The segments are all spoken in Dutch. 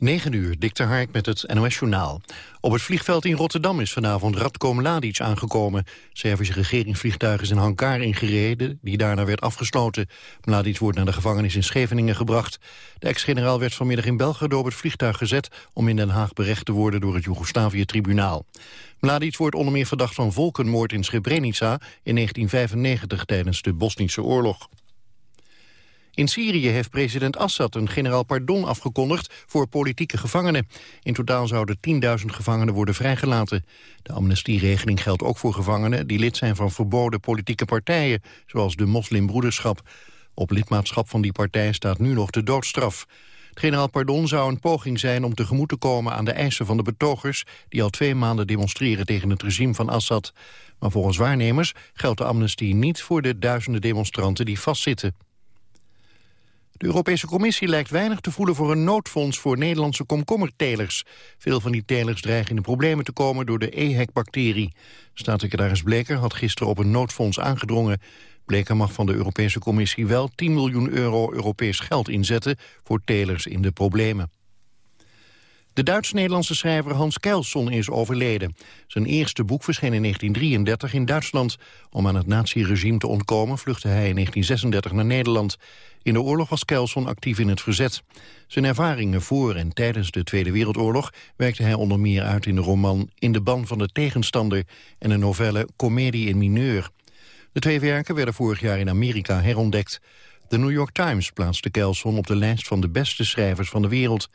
9 uur, Dikter Hark met het NOS-journaal. Op het vliegveld in Rotterdam is vanavond Radko Mladic aangekomen. Servische regeringsvliegtuig is een hangar ingereden, die daarna werd afgesloten. Mladic wordt naar de gevangenis in Scheveningen gebracht. De ex-generaal werd vanmiddag in Belgrado op het vliegtuig gezet... om in Den Haag berecht te worden door het Joegoslavië-tribunaal. Mladic wordt onder meer verdacht van volkenmoord in Srebrenica... in 1995 tijdens de Bosnische oorlog. In Syrië heeft president Assad een generaal pardon afgekondigd voor politieke gevangenen. In totaal zouden 10.000 gevangenen worden vrijgelaten. De amnestieregeling geldt ook voor gevangenen die lid zijn van verboden politieke partijen, zoals de moslimbroederschap. Op lidmaatschap van die partij staat nu nog de doodstraf. Het generaal pardon zou een poging zijn om tegemoet te komen aan de eisen van de betogers die al twee maanden demonstreren tegen het regime van Assad. Maar volgens waarnemers geldt de amnestie niet voor de duizenden demonstranten die vastzitten. De Europese Commissie lijkt weinig te voelen voor een noodfonds voor Nederlandse komkommertelers. Veel van die telers dreigen in de problemen te komen door de EHEC-bacterie. Staatssecretaris Bleker had gisteren op een noodfonds aangedrongen. Bleker mag van de Europese Commissie wel 10 miljoen euro Europees geld inzetten voor telers in de problemen. De Duits-Nederlandse schrijver Hans Keilson is overleden. Zijn eerste boek verscheen in 1933 in Duitsland. Om aan het naziregime te ontkomen vluchtte hij in 1936 naar Nederland. In de oorlog was Keilson actief in het verzet. Zijn ervaringen voor en tijdens de Tweede Wereldoorlog... werkte hij onder meer uit in de roman In de ban van de tegenstander... en de novelle Comedie in mineur. De twee werken werden vorig jaar in Amerika herontdekt. De New York Times plaatste Kelson op de lijst van de beste schrijvers van de wereld.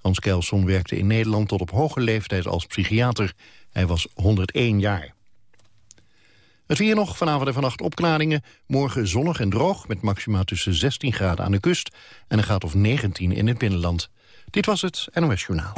Hans Kelson werkte in Nederland tot op hoge leeftijd als psychiater. Hij was 101 jaar. Het weer nog, vanavond en vannacht opklaringen. Morgen zonnig en droog, met maxima tussen 16 graden aan de kust... en een graad of 19 in het binnenland. Dit was het NOS Journaal.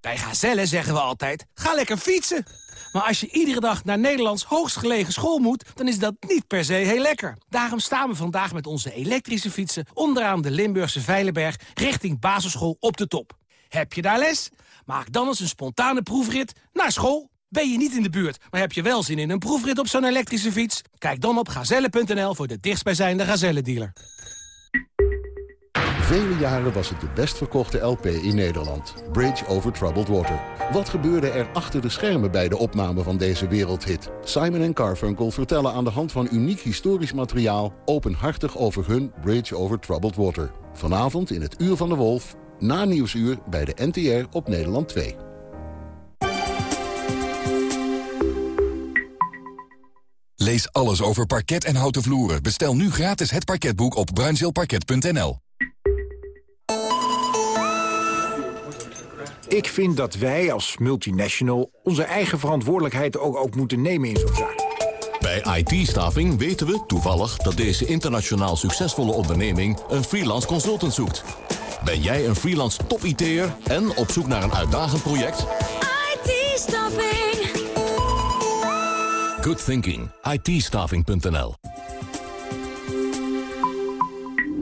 Bij Gazelle zeggen we altijd, ga lekker fietsen. Maar als je iedere dag naar Nederlands hoogstgelegen school moet... dan is dat niet per se heel lekker. Daarom staan we vandaag met onze elektrische fietsen... onderaan de Limburgse Veilenberg richting basisschool op de top. Heb je daar les? Maak dan eens een spontane proefrit naar school. Ben je niet in de buurt, maar heb je wel zin in een proefrit op zo'n elektrische fiets? Kijk dan op gazelle.nl voor de dichtstbijzijnde Gazelle-dealer. Vele jaren was het de best verkochte LP in Nederland. Bridge over Troubled Water. Wat gebeurde er achter de schermen bij de opname van deze wereldhit? Simon en Carfunkel vertellen aan de hand van uniek historisch materiaal... openhartig over hun Bridge over Troubled Water. Vanavond in het Uur van de Wolf, na Nieuwsuur bij de NTR op Nederland 2. Lees alles over parket en houten vloeren. Bestel nu gratis het parketboek op bruinzeelparket.nl. Ik vind dat wij als multinational onze eigen verantwoordelijkheid ook, ook moeten nemen in zo'n zaak. Bij IT-staving weten we toevallig dat deze internationaal succesvolle onderneming een freelance consultant zoekt. Ben jij een freelance top-IT'er en op zoek naar een uitdagend project? IT-staffing. Good thinking.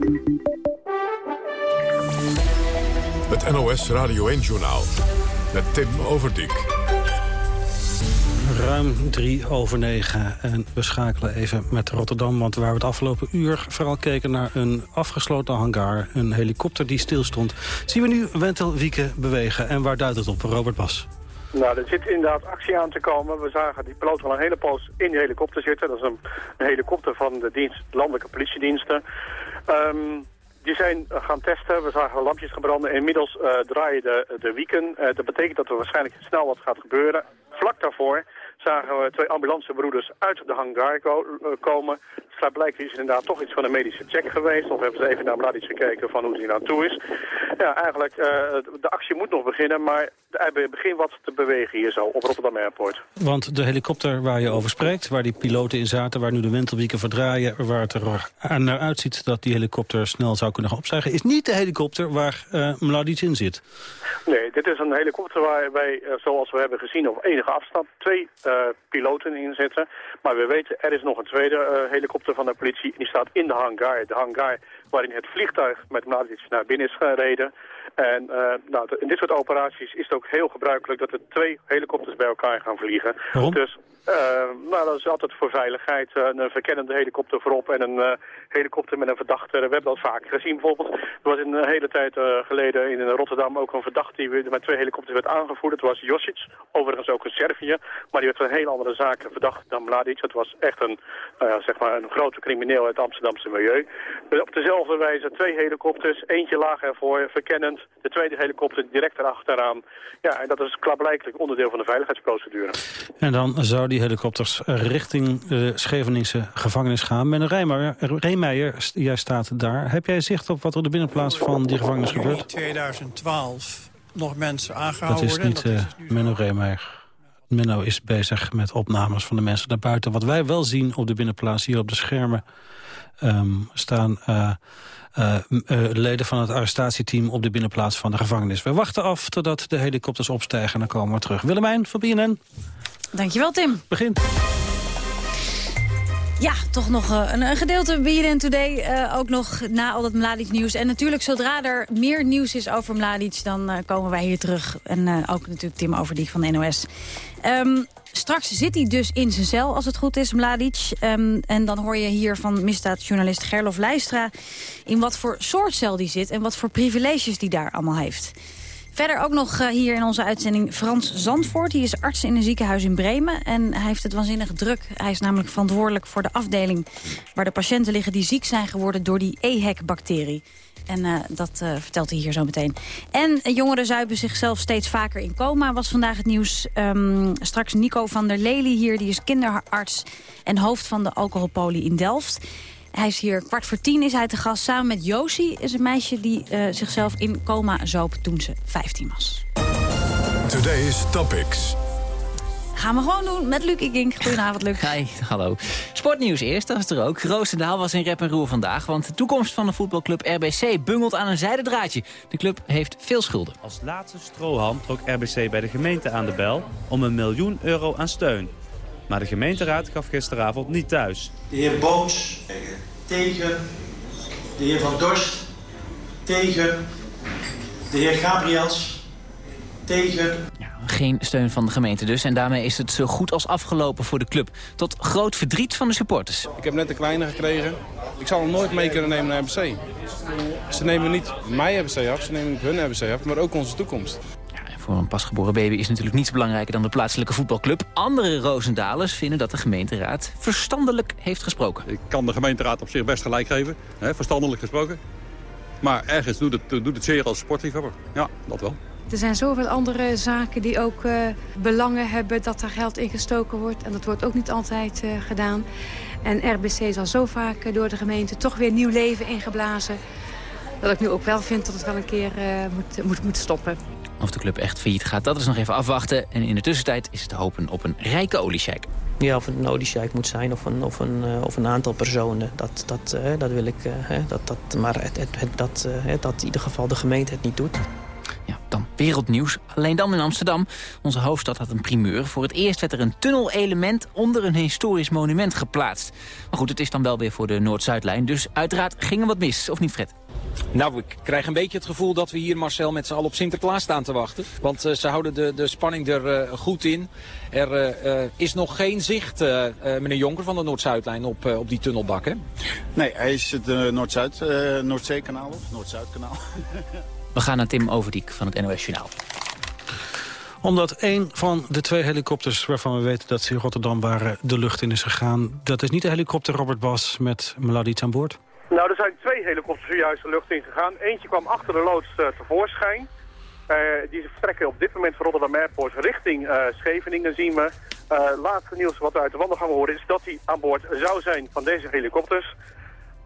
it Het NOS Radio 1-journaal met Tim Overdijk. Ruim drie over negen. En we schakelen even met Rotterdam. Want waar we het afgelopen uur vooral keken naar een afgesloten hangar... een helikopter die stilstond... zien we nu Wentelwieken bewegen. En waar duidt het op, Robert Bas? Nou, er zit inderdaad actie aan te komen. We zagen die piloot al een hele poos in die helikopter zitten. Dat is een, een helikopter van de dienst, landelijke politiediensten. Um, die zijn eh, gaan testen. We zagen lampjes gebranden. Inmiddels uh, draaien de, de wieken. Uh, dat betekent dat er waarschijnlijk snel wat gaat gebeuren. Vlak daarvoor zagen we twee ambulancebroeders uit de hangar ko komen. Dus blijkt is inderdaad toch iets van een medische check geweest. Of hebben ze even naar Mladic gekeken van hoe hij nou toe is. Ja, eigenlijk, uh, de actie moet nog beginnen, maar er begint wat te bewegen hier zo op Rotterdam Airport. Want de helikopter waar je over spreekt, waar die piloten in zaten, waar nu de wentelwieken verdraaien, waar het er naar uitziet dat die helikopter snel zou kunnen gaan opstijgen, is niet de helikopter waar uh, Mladic in zit. Nee, dit is een helikopter waar wij, uh, zoals we hebben gezien, op enige afstand twee uh, piloten in zitten. Maar we weten, er is nog een tweede helikopter van de politie. Die staat in de hangar. De hangar waarin het vliegtuig met Mladic naar binnen is gereden. En nou, in dit soort operaties is het ook heel gebruikelijk dat er twee helikopters bij elkaar gaan vliegen. Waarom? Dus uh, nou, dat is altijd voor veiligheid. Uh, een verkennende helikopter voorop en een uh, helikopter met een verdachte. We hebben dat vaak gezien bijvoorbeeld. Er was een hele tijd geleden in Rotterdam ook een verdachte die met twee helikopters werd aangevoerd. Het was Josic, overigens ook een Servië. Maar die werd van een hele andere zaak verdacht dan Mladic. Het was echt een, zeg maar een grote crimineel uit het Amsterdamse milieu. op dezelfde wijze twee helikopters, eentje laag ervoor, verkennend. De tweede helikopter direct erachteraan. Ja, en dat is klaarblijkelijk onderdeel van de veiligheidsprocedure. En dan zou die helikopters richting de Scheveningse gevangenis gaan. Men Reemeijer, jij staat daar. Heb jij zicht op wat er op de binnenplaats van die gevangenis gebeurt? In 2012 nog mensen aangehouden Dat is niet dat uh, Menno Reemeijer. Menno is bezig met opnames van de mensen daarbuiten. Wat wij wel zien op de binnenplaats, hier op de schermen... Um, staan uh, uh, leden van het arrestatieteam op de binnenplaats van de gevangenis. We wachten af totdat de helikopters opstijgen en dan komen we terug. Willemijn van BNN. Dankjewel, Tim. Begint. Ja, toch nog uh, een, een, gedeelte BNN Today. Uh, ook nog na al dat Mladic-nieuws. En natuurlijk, zodra er meer nieuws is over Mladic... dan uh, komen wij hier terug. En ook natuurlijk Tim over die van de NOS. Um, straks zit hij dus in zijn cel, als het goed is, Mladic. Um, en dan hoor je hier van misdaadjournalist Gerlof Leistra... in wat voor soort cel die zit en wat voor privileges die daar allemaal heeft. Verder ook nog hier in onze uitzending Frans Zandvoort. Die is arts in een ziekenhuis in Bremen. En hij heeft het waanzinnig druk. Hij is namelijk verantwoordelijk voor de afdeling... waar de patiënten liggen die ziek zijn geworden door die EHEC-bacterie. En uh, dat uh, vertelt hij hier zo meteen. En jongeren zuipen zichzelf steeds vaker in coma, was vandaag het nieuws. Um, straks Nico van der Lely hier, die is kinderarts en hoofd van de alcoholpolie in Delft. Hij is hier kwart voor tien, is hij te gast. Samen met Josie is een meisje die uh, zichzelf in coma zoop toen ze 15 was. Today's Topics. Gaan we gewoon doen met Luc Ikink. Goedenavond, Luc. Hi, hallo. Sportnieuws eerst, dat is er ook. Roosendaal was in rep en roer vandaag, want de toekomst van de voetbalclub RBC bungelt aan een zijdendraadje. De club heeft veel schulden. Als laatste strohalm trok RBC bij de gemeente aan de bel om een miljoen euro aan steun. Maar de gemeenteraad gaf gisteravond niet thuis. De heer Boons tegen, de heer Van Dorst tegen, de heer Gabriels tegen... Geen steun van de gemeente dus. En daarmee is het zo goed als afgelopen voor de club. Tot groot verdriet van de supporters. Ik heb net een kleine gekregen. Ik zal hem nooit mee kunnen nemen naar RBC. Ze nemen niet mij RBC af, ze nemen niet hun RBC af, maar ook onze toekomst. Voor een pasgeboren baby is natuurlijk niets belangrijker dan de plaatselijke voetbalclub. Andere Roosendalers vinden dat de gemeenteraad verstandelijk heeft gesproken. Ik kan de gemeenteraad op zich best gelijk geven, hè, verstandelijk gesproken. Maar ergens doet het, doet het zeer als sportliefhebber. Ja, dat wel. Er zijn zoveel andere zaken die ook uh, belangen hebben dat er geld ingestoken wordt. En dat wordt ook niet altijd uh, gedaan. En RBC is al zo vaak uh, door de gemeente toch weer nieuw leven ingeblazen. Dat ik nu ook wel vind dat het wel een keer moet, moet, moet stoppen. Of de club echt failliet gaat, dat is nog even afwachten. En in de tussentijd is het hopen op een rijke oliesjeik. Ja, of het een oliesjeik moet zijn of een, of een, of een aantal personen. Dat, dat, dat wil ik. dat, dat, maar het, het, dat, dat in ieder geval de gemeente het niet doet. Ja, dan wereldnieuws. Alleen dan in Amsterdam. Onze hoofdstad had een primeur. Voor het eerst werd er een tunnelelement onder een historisch monument geplaatst. Maar goed, het is dan wel weer voor de Noord-Zuidlijn. Dus uiteraard ging er wat mis, of niet Fred? Nou, ik krijg een beetje het gevoel dat we hier, Marcel, met z'n allen op Sinterklaas staan te wachten. Want uh, ze houden de, de spanning er uh, goed in. Er uh, is nog geen zicht, meneer Jonker van de Noord-Zuidlijn, op, op die tunnelbak, hè? Nee, hij is het Noord-Zuid, Noordzeekanaal of Noord-Zuidkanaal. We gaan naar Tim Overdiek van het NOS Journaal omdat een van de twee helikopters waarvan we weten dat ze in Rotterdam waren... de lucht in is gegaan. Dat is niet de helikopter Robert Bas met Mladic aan boord? Nou, er zijn twee helikopters zojuist de lucht in gegaan. Eentje kwam achter de loods uh, tevoorschijn. Uh, die vertrekken op dit moment van Rotterdam Airport richting uh, Scheveningen, zien we. laatste nieuws wat we uit de wandelgang horen is dat hij aan boord zou zijn van deze helikopters.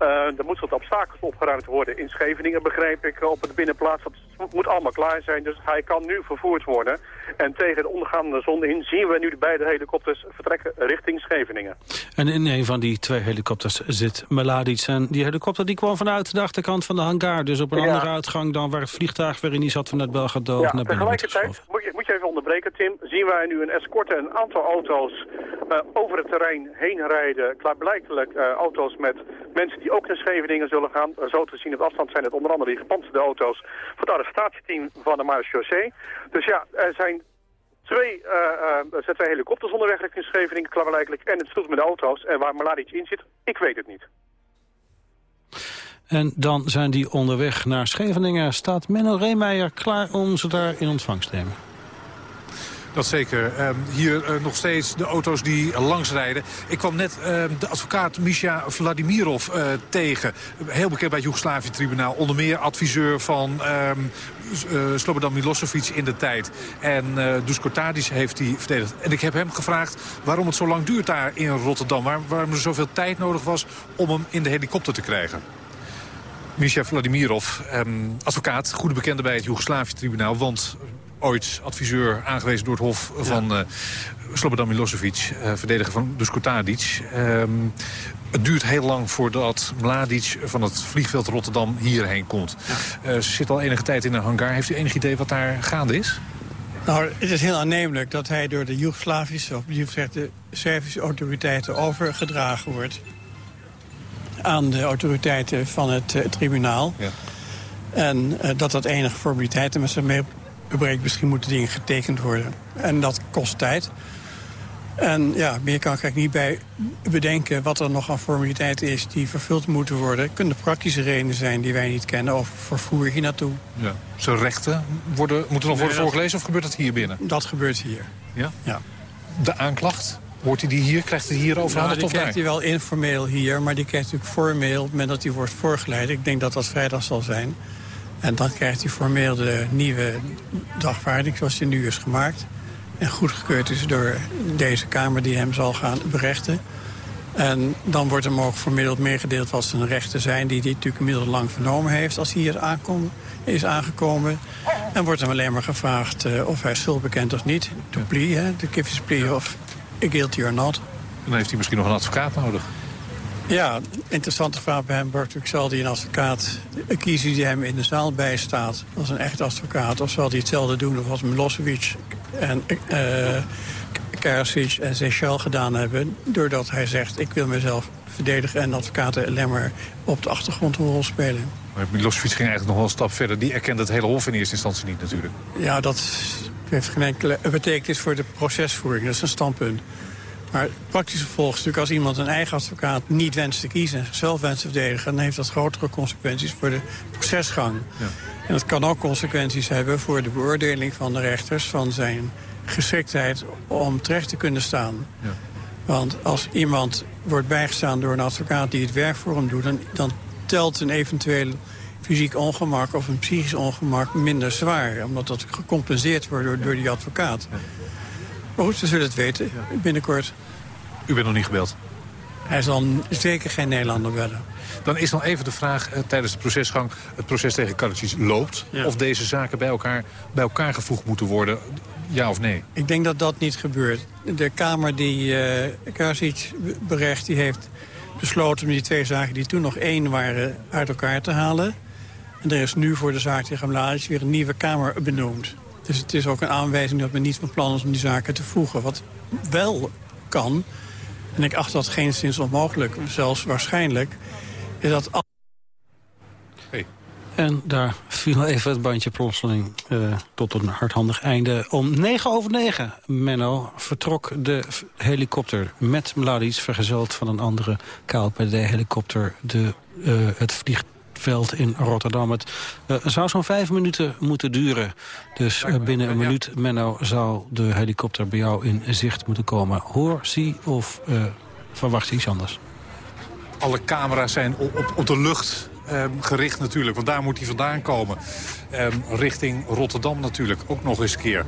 Uh, er moet wat obstakels opgeruimd worden in Scheveningen, begreep ik, op de binnenplaats. Moet allemaal klaar zijn, dus hij kan nu vervoerd worden. En tegen de ondergaande zon in zien we nu de beide helikopters vertrekken richting Scheveningen. En in een van die twee helikopters zit Mladic. En die helikopter die kwam vanuit de achterkant van de hangar. Dus op een ja. andere uitgang dan waar het vliegtuig weer in die zat vanuit Belgrado ja, naar tegelijkertijd, moet je, moet je even onderbreken Tim, zien wij nu een escorte een aantal auto's uh, over het terrein heen rijden. Klaarblijkelijk uh, auto's met mensen die ook naar Scheveningen zullen gaan. Uh, zo te zien op afstand zijn het onder andere die gepantserde auto's voor arrestatieteam van de marechaussee. Dus ja, er zijn twee, uh, uh, er zijn twee helikopters onderweg richting Scheveningen, klaarblijkelijk, en het stoet met de auto's. En waar Mladic in zit, ik weet het niet. En dan zijn die onderweg naar Scheveningen. Staat Menno Reemeijer klaar om ze daar in ontvangst te nemen? Dat zeker. Um, hier uh, nog steeds de auto's die langs rijden. Ik kwam net uh, de advocaat Misha Vladimirov uh, tegen. Heel bekend bij het Joegoslavië-tribunaal. Onder meer adviseur van um, Slobodan Milosevic in de tijd. En uh, Dusko Tadic heeft hij verdedigd. En ik heb hem gevraagd waarom het zo lang duurt daar in Rotterdam. Waar, waarom er zoveel tijd nodig was om hem in de helikopter te krijgen. Misha Vladimirov, advocaat, goede bekende bij het Joegoslavië-tribunaal. Want ooit adviseur aangewezen door het Hof van uh, Slobodan Milosevic, uh, verdediger van Dusko Tadic. Um, het duurt heel lang voordat Mladic van het vliegveld Rotterdam hierheen komt. Ja. Uh, ze zit al enige tijd in een hangar. Heeft u enig idee wat daar gaande is? Nou, het is heel aannemelijk dat hij door de Joegoslavische of de Servische autoriteiten overgedragen wordt aan de autoriteiten van het uh, tribunaal. Ja. En uh, dat dat enige formaliteiten met zich mee Misschien moeten dingen getekend worden. En dat kost tijd. En ja, meer kan ik niet bij bedenken wat er nog aan formaliteiten is die vervuld moeten worden. Het kunnen praktische redenen zijn die wij niet kennen of vervoer hier naartoe. Ja. Zijn rechten worden, moeten nog worden voorgelezen of gebeurt dat hier binnen? Dat gebeurt hier. Ja? Ja. De aanklacht? Hoort hij die hier? Krijgt hij hier overhandigd nou, of die krijgt hij wel informeel hier, maar die krijgt natuurlijk formeel... op het moment dat hij wordt voorgeleid. Ik denk dat dat vrijdag zal zijn. En dan krijgt hij formeel de nieuwe dagvaarding zoals die nu is gemaakt. En goedgekeurd is door deze Kamer die hem zal gaan berechten. En dan wordt hem ook formeel meegedeeld wat zijn rechten zijn... die hij natuurlijk inmiddels lang vernomen heeft als hij hier is aangekomen. En wordt hem alleen maar gevraagd uh, of hij schuld bekent of niet. To plea, hè, de give his of guilty or not. Dan heeft hij misschien nog een advocaat nodig. Ja, interessante vraag bij hem wordt zal hij een advocaat kiezen die hem in de zaal bijstaat als een echt advocaat? Of zal hij hetzelfde doen als Milosevic en uh, Karasic en Seychelles gedaan hebben... doordat hij zegt, ik wil mezelf verdedigen en advocaten alleen maar op de achtergrond een rol spelen. Maar Milosevic ging eigenlijk nog wel een stap verder. Die erkende het hele hof in eerste instantie niet natuurlijk. Ja, dat heeft geen enkele betekenis voor de procesvoering. Dat is een standpunt. Maar praktisch gevolg is natuurlijk als iemand een eigen advocaat niet wenst te kiezen... en zichzelf wenst te verdedigen... dan heeft dat grotere consequenties voor de procesgang. Ja. En dat kan ook consequenties hebben voor de beoordeling van de rechters... van zijn geschiktheid om terecht te kunnen staan. Ja. Want als iemand wordt bijgestaan door een advocaat die het werk voor hem doet... dan, dan telt een eventueel fysiek ongemak of een psychisch ongemak minder zwaar. Omdat dat gecompenseerd wordt door, door die advocaat. Ja. Maar goed, ze zullen het weten binnenkort. U bent nog niet gebeld? Hij zal zeker geen Nederlander bellen. Dan is nog even de vraag eh, tijdens de procesgang... het proces tegen Karadzic loopt... Ja. of deze zaken bij elkaar, bij elkaar gevoegd moeten worden... Ja of nee? Ik denk dat dat niet gebeurt. De Kamer die uh, Karadzic berecht... die heeft besloten om die twee zaken die toen nog één waren... uit elkaar te halen. En er is nu voor de zaak tegen Mladic weer een nieuwe Kamer benoemd. Dus het is ook een aanwijzing dat men niet van plan is om die zaken te voegen. Wat wel kan, en ik acht dat geen sinds onmogelijk, zelfs waarschijnlijk... is dat... Hey. En daar viel even het bandje plotseling uh, tot een hardhandig einde. Om negen over negen, Menno, vertrok de helikopter met Mladic... vergezeld van een andere KLPD-helikopter de, uh, het vliegtuig veld in Rotterdam. Het uh, zou zo'n vijf minuten moeten duren. Dus uh, binnen een minuut, Menno, zou de helikopter bij jou in zicht moeten komen. Hoor, zie of uh, verwacht iets anders? Alle camera's zijn op, op, op de lucht um, gericht natuurlijk. Want daar moet hij vandaan komen. Um, richting Rotterdam natuurlijk ook nog eens een keer.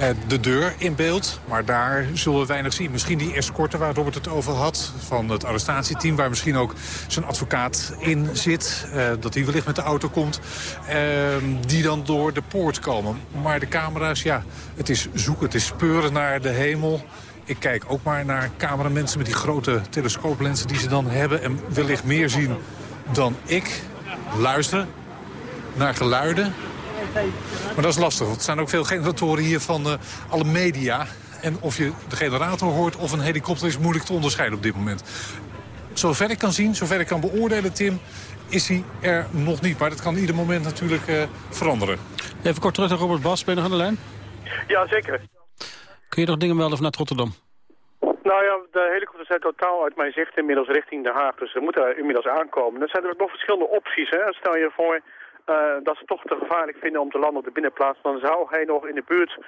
Uh, de deur in beeld, maar daar zullen we weinig zien. Misschien die escorte waar Robert het over had van het arrestatieteam... waar misschien ook zijn advocaat in zit, uh, dat hij wellicht met de auto komt... Uh, die dan door de poort komen. Maar de camera's, ja, het is zoeken, het is speuren naar de hemel... Ik kijk ook maar naar cameramensen met die grote telescooplensen die ze dan hebben... en wellicht meer zien dan ik. Luisteren naar geluiden. Maar dat is lastig, want er zijn ook veel generatoren hier van uh, alle media. En of je de generator hoort of een helikopter is moeilijk te onderscheiden op dit moment. Zover ik kan zien, zover ik kan beoordelen, Tim... is hij er nog niet. Maar dat kan ieder moment natuurlijk uh, veranderen. Even kort terug naar Robert Bas, ben je nog aan de lijn? Ja, zeker. Kun je nog dingen melden vanuit Rotterdam? Nou ja, de helikopters zijn totaal uit mijn zicht inmiddels richting Den Haag. Dus ze moeten er inmiddels aankomen. Er zijn er nog verschillende opties. Hè. Stel je voor dat ze toch te gevaarlijk vinden om te landen op de binnenplaats. Dan zou hij nog in de buurt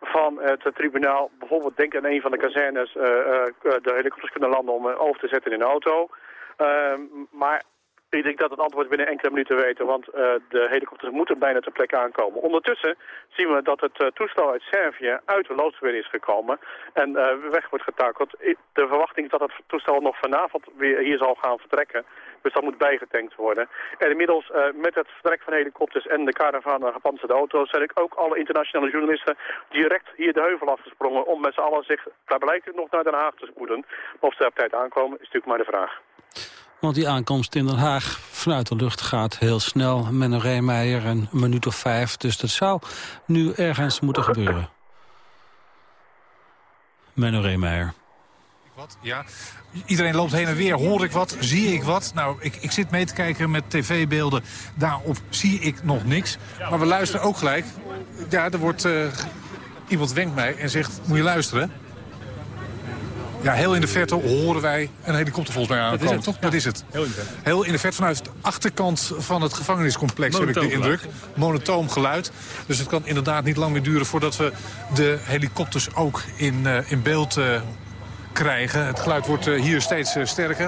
van het tribunaal, bijvoorbeeld denk aan een van de kazernes, uh, uh, de helikopters kunnen landen om over te zetten in een auto. Ehm, maar ik denk dat het antwoord binnen enkele minuten weten, want de helikopters moeten bijna ter plekke aankomen. Ondertussen zien we dat het toestel uit Servië uit de loods weer is gekomen en weg wordt getakeld. De verwachting is dat het toestel nog vanavond weer hier zal gaan vertrekken. Dus dat moet bijgetankt worden. En inmiddels met het vertrek van helikopters en de karavaan gepantserde auto's... zijn ik ook alle internationale journalisten direct hier de heuvel afgesprongen... om met z'n allen zich daar blijkt nog naar Den Haag te spoeden. Of ze op tijd aankomen is natuurlijk maar de vraag. Want die aankomst in Den Haag vanuit de lucht gaat heel snel. Menno Reemeijer een minuut of vijf. Dus dat zou nu ergens moeten gebeuren. Menno Reemeijer. Wat? Ja. Iedereen loopt heen en weer. Hoor ik wat? Zie ik wat? Nou, ik, ik zit mee te kijken met tv-beelden. Daarop zie ik nog niks. Maar we luisteren ook gelijk. Ja, er wordt... Uh, iemand wenkt mij en zegt, moet je luisteren? Ja, heel in de verte horen wij een helikopter volgens mij aankomen, dat toch? Dat is het. Heel in de verte. Heel in de verte vanuit de achterkant van het gevangeniscomplex heb ik de indruk. Monotoom geluid. Dus het kan inderdaad niet lang meer duren voordat we de helikopters ook in, uh, in beeld uh, krijgen. Het geluid wordt uh, hier steeds sterker.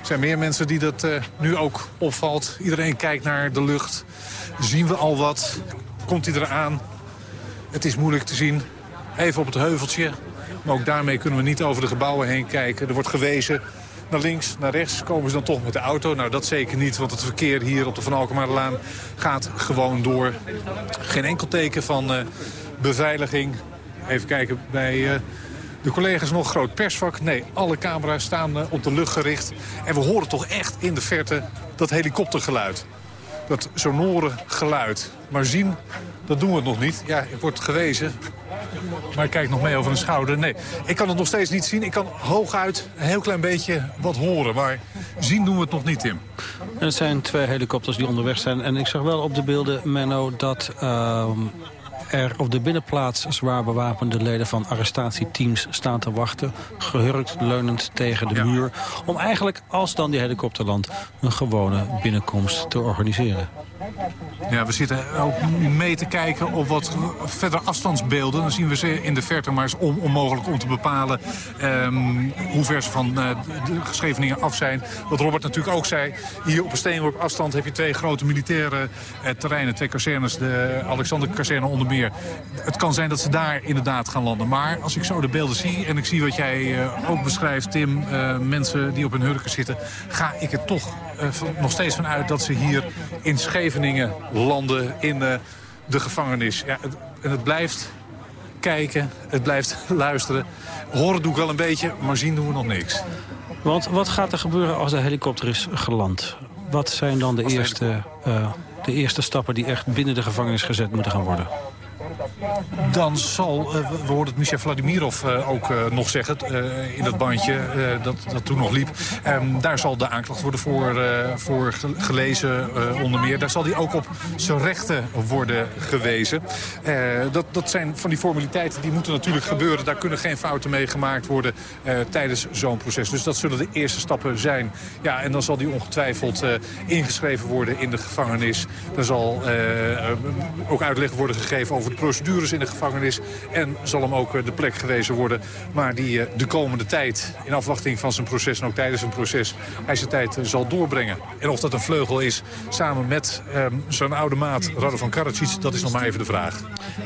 Er zijn meer mensen die dat nu ook opvalt. Iedereen kijkt naar de lucht. Zien we al wat? Komt hij eraan? Het is moeilijk te zien. Even op het heuveltje. Maar ook daarmee kunnen we niet over de gebouwen heen kijken. Er wordt gewezen naar links, naar rechts. Komen ze dan toch met de auto? Nou, dat zeker niet, want het verkeer hier op de Van Alkemarlaan gaat gewoon door. Geen enkel teken van beveiliging. Even kijken bij de collega's nog. Groot persvak. Nee, alle camera's staan uh, op de lucht gericht. En we horen toch echt in de verte dat helikoptergeluid. Dat sonore geluid. Maar zien, dat doen we nog niet. Ja, ik word gewezen. Maar ik kijk nog mee over een schouder. Nee, ik kan het nog steeds niet zien. Ik kan hooguit een heel klein beetje wat horen. Maar zien doen we het nog niet, Tim. Het zijn twee helikopters die onderweg zijn. En ik zag wel op de beelden, Menno, dat... Uh, er op de binnenplaats zwaar bewapende leden van arrestatieteams staan te wachten. Gehurkt, leunend tegen de muur. Om eigenlijk, als dan die helikopter landt, een gewone binnenkomst te organiseren. Ja, we zitten ook mee te kijken op wat verder afstandsbeelden. Dan zien we ze in de verte, maar is onmogelijk om te bepalen um, hoe ver ze van uh, de Scheveningen af zijn. Wat Robert natuurlijk ook zei, hier op een steenworp afstand heb je twee grote militaire uh, terreinen. Twee kazernes, de Alexander-kazerne onder meer. Het kan zijn dat ze daar inderdaad gaan landen. Maar als ik zo de beelden zie en ik zie wat jij uh, ook beschrijft, Tim, mensen die op hun hurken zitten, ga ik er toch nog steeds van uit dat ze hier in Scheveningen landen in de gevangenis. Ja, het, en het blijft kijken, het blijft luisteren. Horen doe ik wel een beetje, maar zien doen we nog niks. Want wat gaat er gebeuren als de helikopter is geland? Wat zijn dan de, eerste, uh, de eerste stappen die echt binnen de gevangenis gezet moeten gaan worden? Dan zal, uh, we hoorden het Michel Vladimirov uh, ook uh, nog zeggen in dat bandje dat, dat toen nog liep. Um, daar zal de aanklacht worden voor, voor gelezen onder meer. Daar zal hij ook op zijn rechten worden gewezen. dat, dat zijn van die formaliteiten die moeten natuurlijk gebeuren. Daar kunnen geen fouten mee gemaakt worden tijdens zo'n proces. Dus dat zullen de eerste stappen zijn. Ja, en dan zal die ongetwijfeld ingeschreven worden in de gevangenis. Er zal ook uitleg worden gegeven over de procedures in de gevangenis. En zal hem ook de plek gewezen worden. Maar die de komende tijd, in afwachting van zijn proces en ook tijdens zijn proces... hij zijn tijd zal doorbrengen. En of dat een vleugel is, samen met um, zijn oude maat Radovan Karadzic... dat is nog maar even de vraag.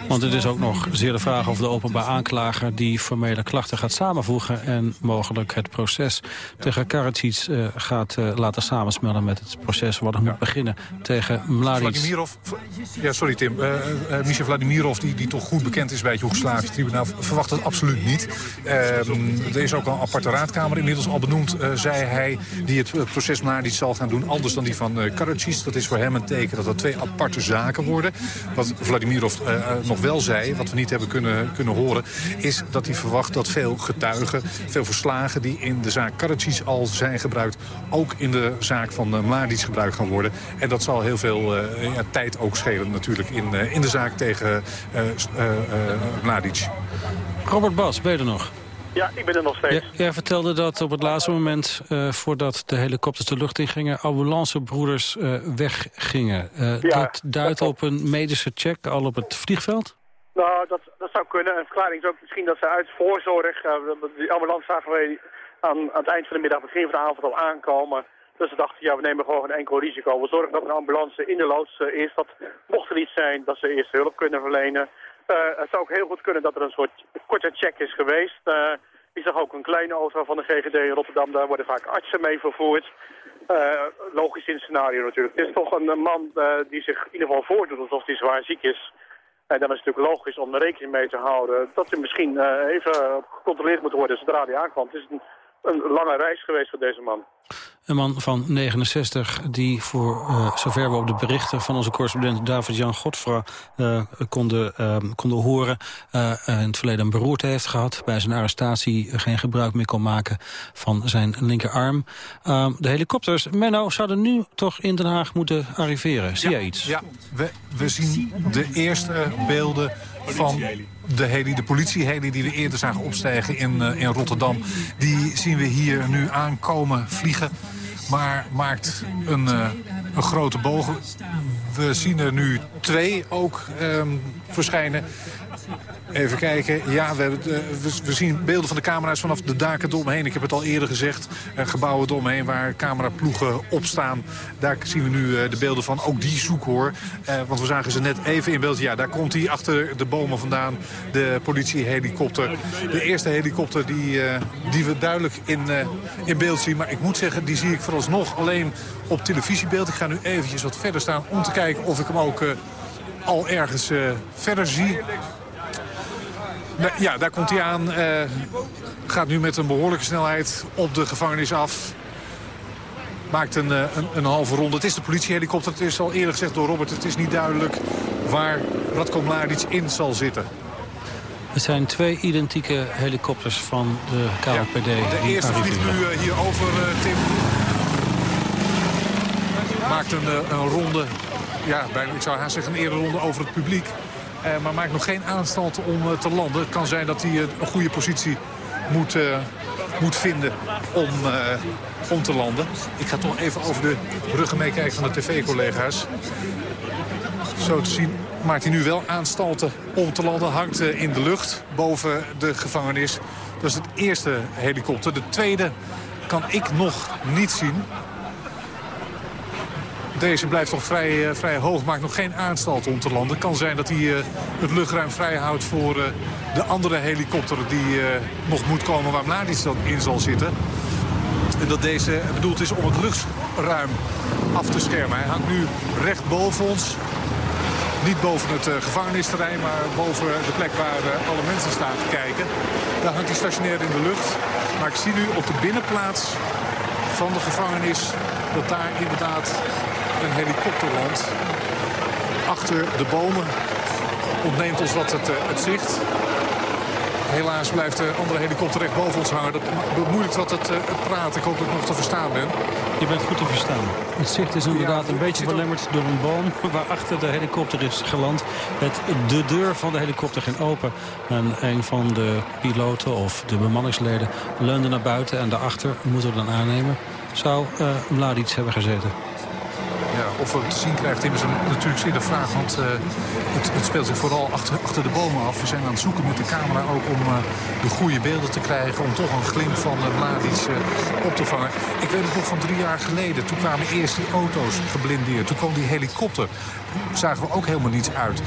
Want het is ook nog zeer de vraag of de openbaar aanklager... die formele klachten gaat samenvoegen... en mogelijk het proces tegen Karadzic uh, gaat uh, laten samensmelden... met het proces wat er moet ja. beginnen tegen Mladic. Vladimirov, ja, sorry Tim, uh, Michel Vladimirov die die, die toch goed bekend is bij het Joegoslavië-tribunaal... verwacht het absoluut niet. Ehm, er is ook een aparte raadkamer inmiddels al benoemd, eh, zei hij... die het proces Mladic zal gaan doen, anders dan die van uh, Karadzic. Dat is voor hem een teken dat er twee aparte zaken worden. Wat Vladimirov nog wel zei, wat we niet hebben kunnen, kunnen horen... is dat hij verwacht dat veel getuigen, veel verslagen... die in de zaak Karadzic al zijn gebruikt... ook in de zaak van uh, gebruikt gaan worden. En dat zal heel veel tijd ook schelen natuurlijk in, in de zaak tegen Mladic. Robert Bas, ben je er nog? Ja, ik ben er nog steeds. jij vertelde dat op het laatste moment, uh, voordat de helikopters de lucht in gingen... ambulancebroeders uh, weggingen. Uh, ja, dat duidt op een medische check al op het vliegveld? Nou, dat, dat zou kunnen. Een verklaring is ook misschien dat ze uit voorzorg... die ambulance zagen wij aan, aan het eind van de middag, begin van de avond al aankomen... Dus ze dachten, ja, we nemen gewoon een enkel risico. We zorgen dat een ambulance in de loods is. Dat mocht er iets zijn, dat ze eerst hulp kunnen verlenen. Uh, het zou ook heel goed kunnen dat er een soort korte check is geweest. Uh, ik zag ook een kleine auto van de GGD in Rotterdam. Daar worden vaak artsen mee vervoerd. Logisch in het scenario natuurlijk. Het is toch een man die zich in ieder geval voordoet alsof hij zwaar ziek is. En dan is het natuurlijk logisch om er rekening mee te houden dat hij misschien even gecontroleerd moet worden zodra hij aankwam. Het is een, een lange reis geweest voor deze man. Een man van 69 die voor uh, zover we op de berichten van onze correspondent David-Jan Godfra uh, konden, uh, konden horen, in het verleden een beroerte heeft gehad. Bij zijn arrestatie geen gebruik meer kon maken van zijn linkerarm. Ehm, de helikopters, Menno, zouden nu toch in Den Haag moeten arriveren. Zie ja, jij iets? Ja, we, we zien de eerste beelden van de heli, de politieheli die we eerder zagen opstijgen in, uh, in Rotterdam. Die zien we hier nu aankomen vliegen. Maar maakt een, uh, een grote boog. We zien er nu twee ook um, verschijnen. Even kijken. Ja, we, hebben, uh, we, zien beelden van de camera's vanaf de daken eromheen. Ik heb het al eerder gezegd. Gebouwen eromheen waar cameraploegen op staan. Daar zien we nu uh, de beelden van. Ook die zoekhoor. want we zagen ze net even in beeld. Ja, daar komt hij achter de bomen vandaan. De politiehelikopter. De eerste helikopter die, die we duidelijk in, in beeld zien. Maar ik moet zeggen, die zie ik vooralsnog alleen op televisiebeeld. Ik ga nu eventjes wat verder staan om te kijken of ik hem ook al ergens verder zie. Ja, daar komt hij aan. Uh, gaat nu met een behoorlijke snelheid op de gevangenis af. Maakt een, een, een, halve ronde. Het is de politiehelikopter. Het is al eerder gezegd door Robert. Het is niet duidelijk waar Radko Mladic in zal zitten. Het zijn twee identieke helikopters van de KLPD. Ja, de eerste vliegt nu uh, hier over, uh, Tim. Maakt een, een ronde, ja, bijna, ik zou haast zeggen een eerder ronde over het publiek. Uh, maar maakt nog geen aanstalten om uh, te landen. Het kan zijn dat hij uh, een goede positie moet, moet vinden om, om te landen. Ik ga toch even over de ruggen meekijken van de tv-collega's. Zo te zien maakt hij nu wel aanstalten om te landen. Hangt in de lucht boven de gevangenis. Dat is het eerste helikopter. De tweede kan ik nog niet zien. Deze blijft toch vrij, uh, vrij hoog, maakt nog geen aanstalt om te landen. Het kan zijn dat hij uh, het luchtruim vrij houdt voor uh, de andere helikopter die nog moet komen waar Mladic dan in zal zitten. En dat deze bedoeld is om het luchtruim af te schermen. Hij hangt nu recht boven ons. Niet boven het gevangenisterrein, maar boven de plek waar alle mensen staan te kijken. Daar hangt hij stationair in de lucht. Maar ik zie nu op de binnenplaats van de gevangenis dat daar inderdaad een helikopter landt. Achter de bomen ontneemt ons wat het, het zicht. Helaas blijft de andere helikopter recht boven ons hangen. Dat bemoeilijkt wat het, het praten. Ik hoop dat ik nog te verstaan ben. Je bent goed te verstaan. Het zicht is inderdaad een beetje belemmerd door een boom... waarachter de helikopter is geland. Met de deur van de helikopter ging open. En een van de piloten of de bemanningsleden leunde naar buiten. En daarachter, moeten we dan aannemen, zou uh, Mladic hebben gezeten. Of we te zien krijgt, is natuurlijk zeer de vraag. Want uh, het, het, speelt zich vooral achter, achter de bomen af. We zijn aan het zoeken met de camera ook om uh, de goede beelden te krijgen. Om toch een glimp van uh, Mladic op te vangen. Ik weet het nog van drie jaar geleden. Toen kwamen eerst die auto's geblindeerd. Toen kwam die helikopter. Zagen we ook helemaal niets uit.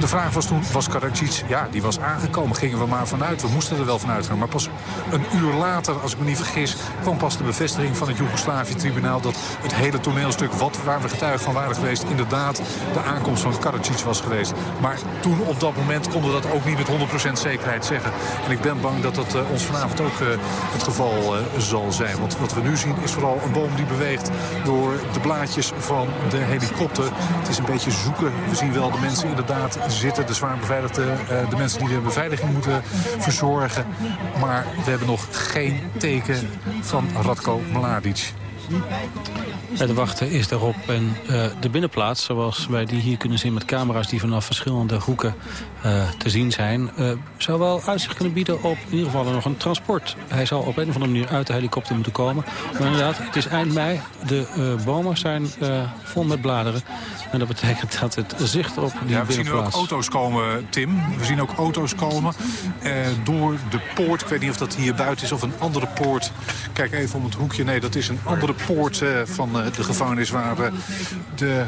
De vraag was toen, was Karadzic? Ja, die was aangekomen. Gingen we maar vanuit. We moesten er wel vanuit gaan. Maar pas een uur later, als ik me niet vergis... kwam pas de bevestiging van het Joegoslavië-tribunaal... dat het hele toneelstuk wat waar we getuigen van waren geweest... inderdaad de aankomst van Karadzic was geweest. Maar toen op dat moment konden we dat ook niet met 100% zekerheid zeggen. En ik ben bang dat dat ons vanavond ook het geval zal zijn. Want wat we nu zien is vooral een boom die beweegt door de blaadjes van de helikopter. Het is een beetje zoeken. We zien wel de mensen inderdaad zitten, de zwaar beveiligde, de mensen die de beveiliging moeten verzorgen. Maar we hebben nog geen teken van Radko Mladic. Het wachten is erop en uh, de binnenplaats, zoals wij die hier kunnen zien met camera's die vanaf verschillende hoeken uh, te zien zijn, uh, zou wel uitzicht kunnen bieden op in ieder geval nog een transport. Hij zal op een of andere manier uit de helikopter moeten komen. Maar inderdaad, het is eind mei, de bomen zijn vol met bladeren. En dat betekent dat het zicht op die ja, we zien ook auto's komen, Tim. We zien ook auto's komen door de poort. Ik weet niet of dat hier buiten is of een andere poort. Kijk even om het hoekje. Nee, dat is een andere poort van de gevangenis waar de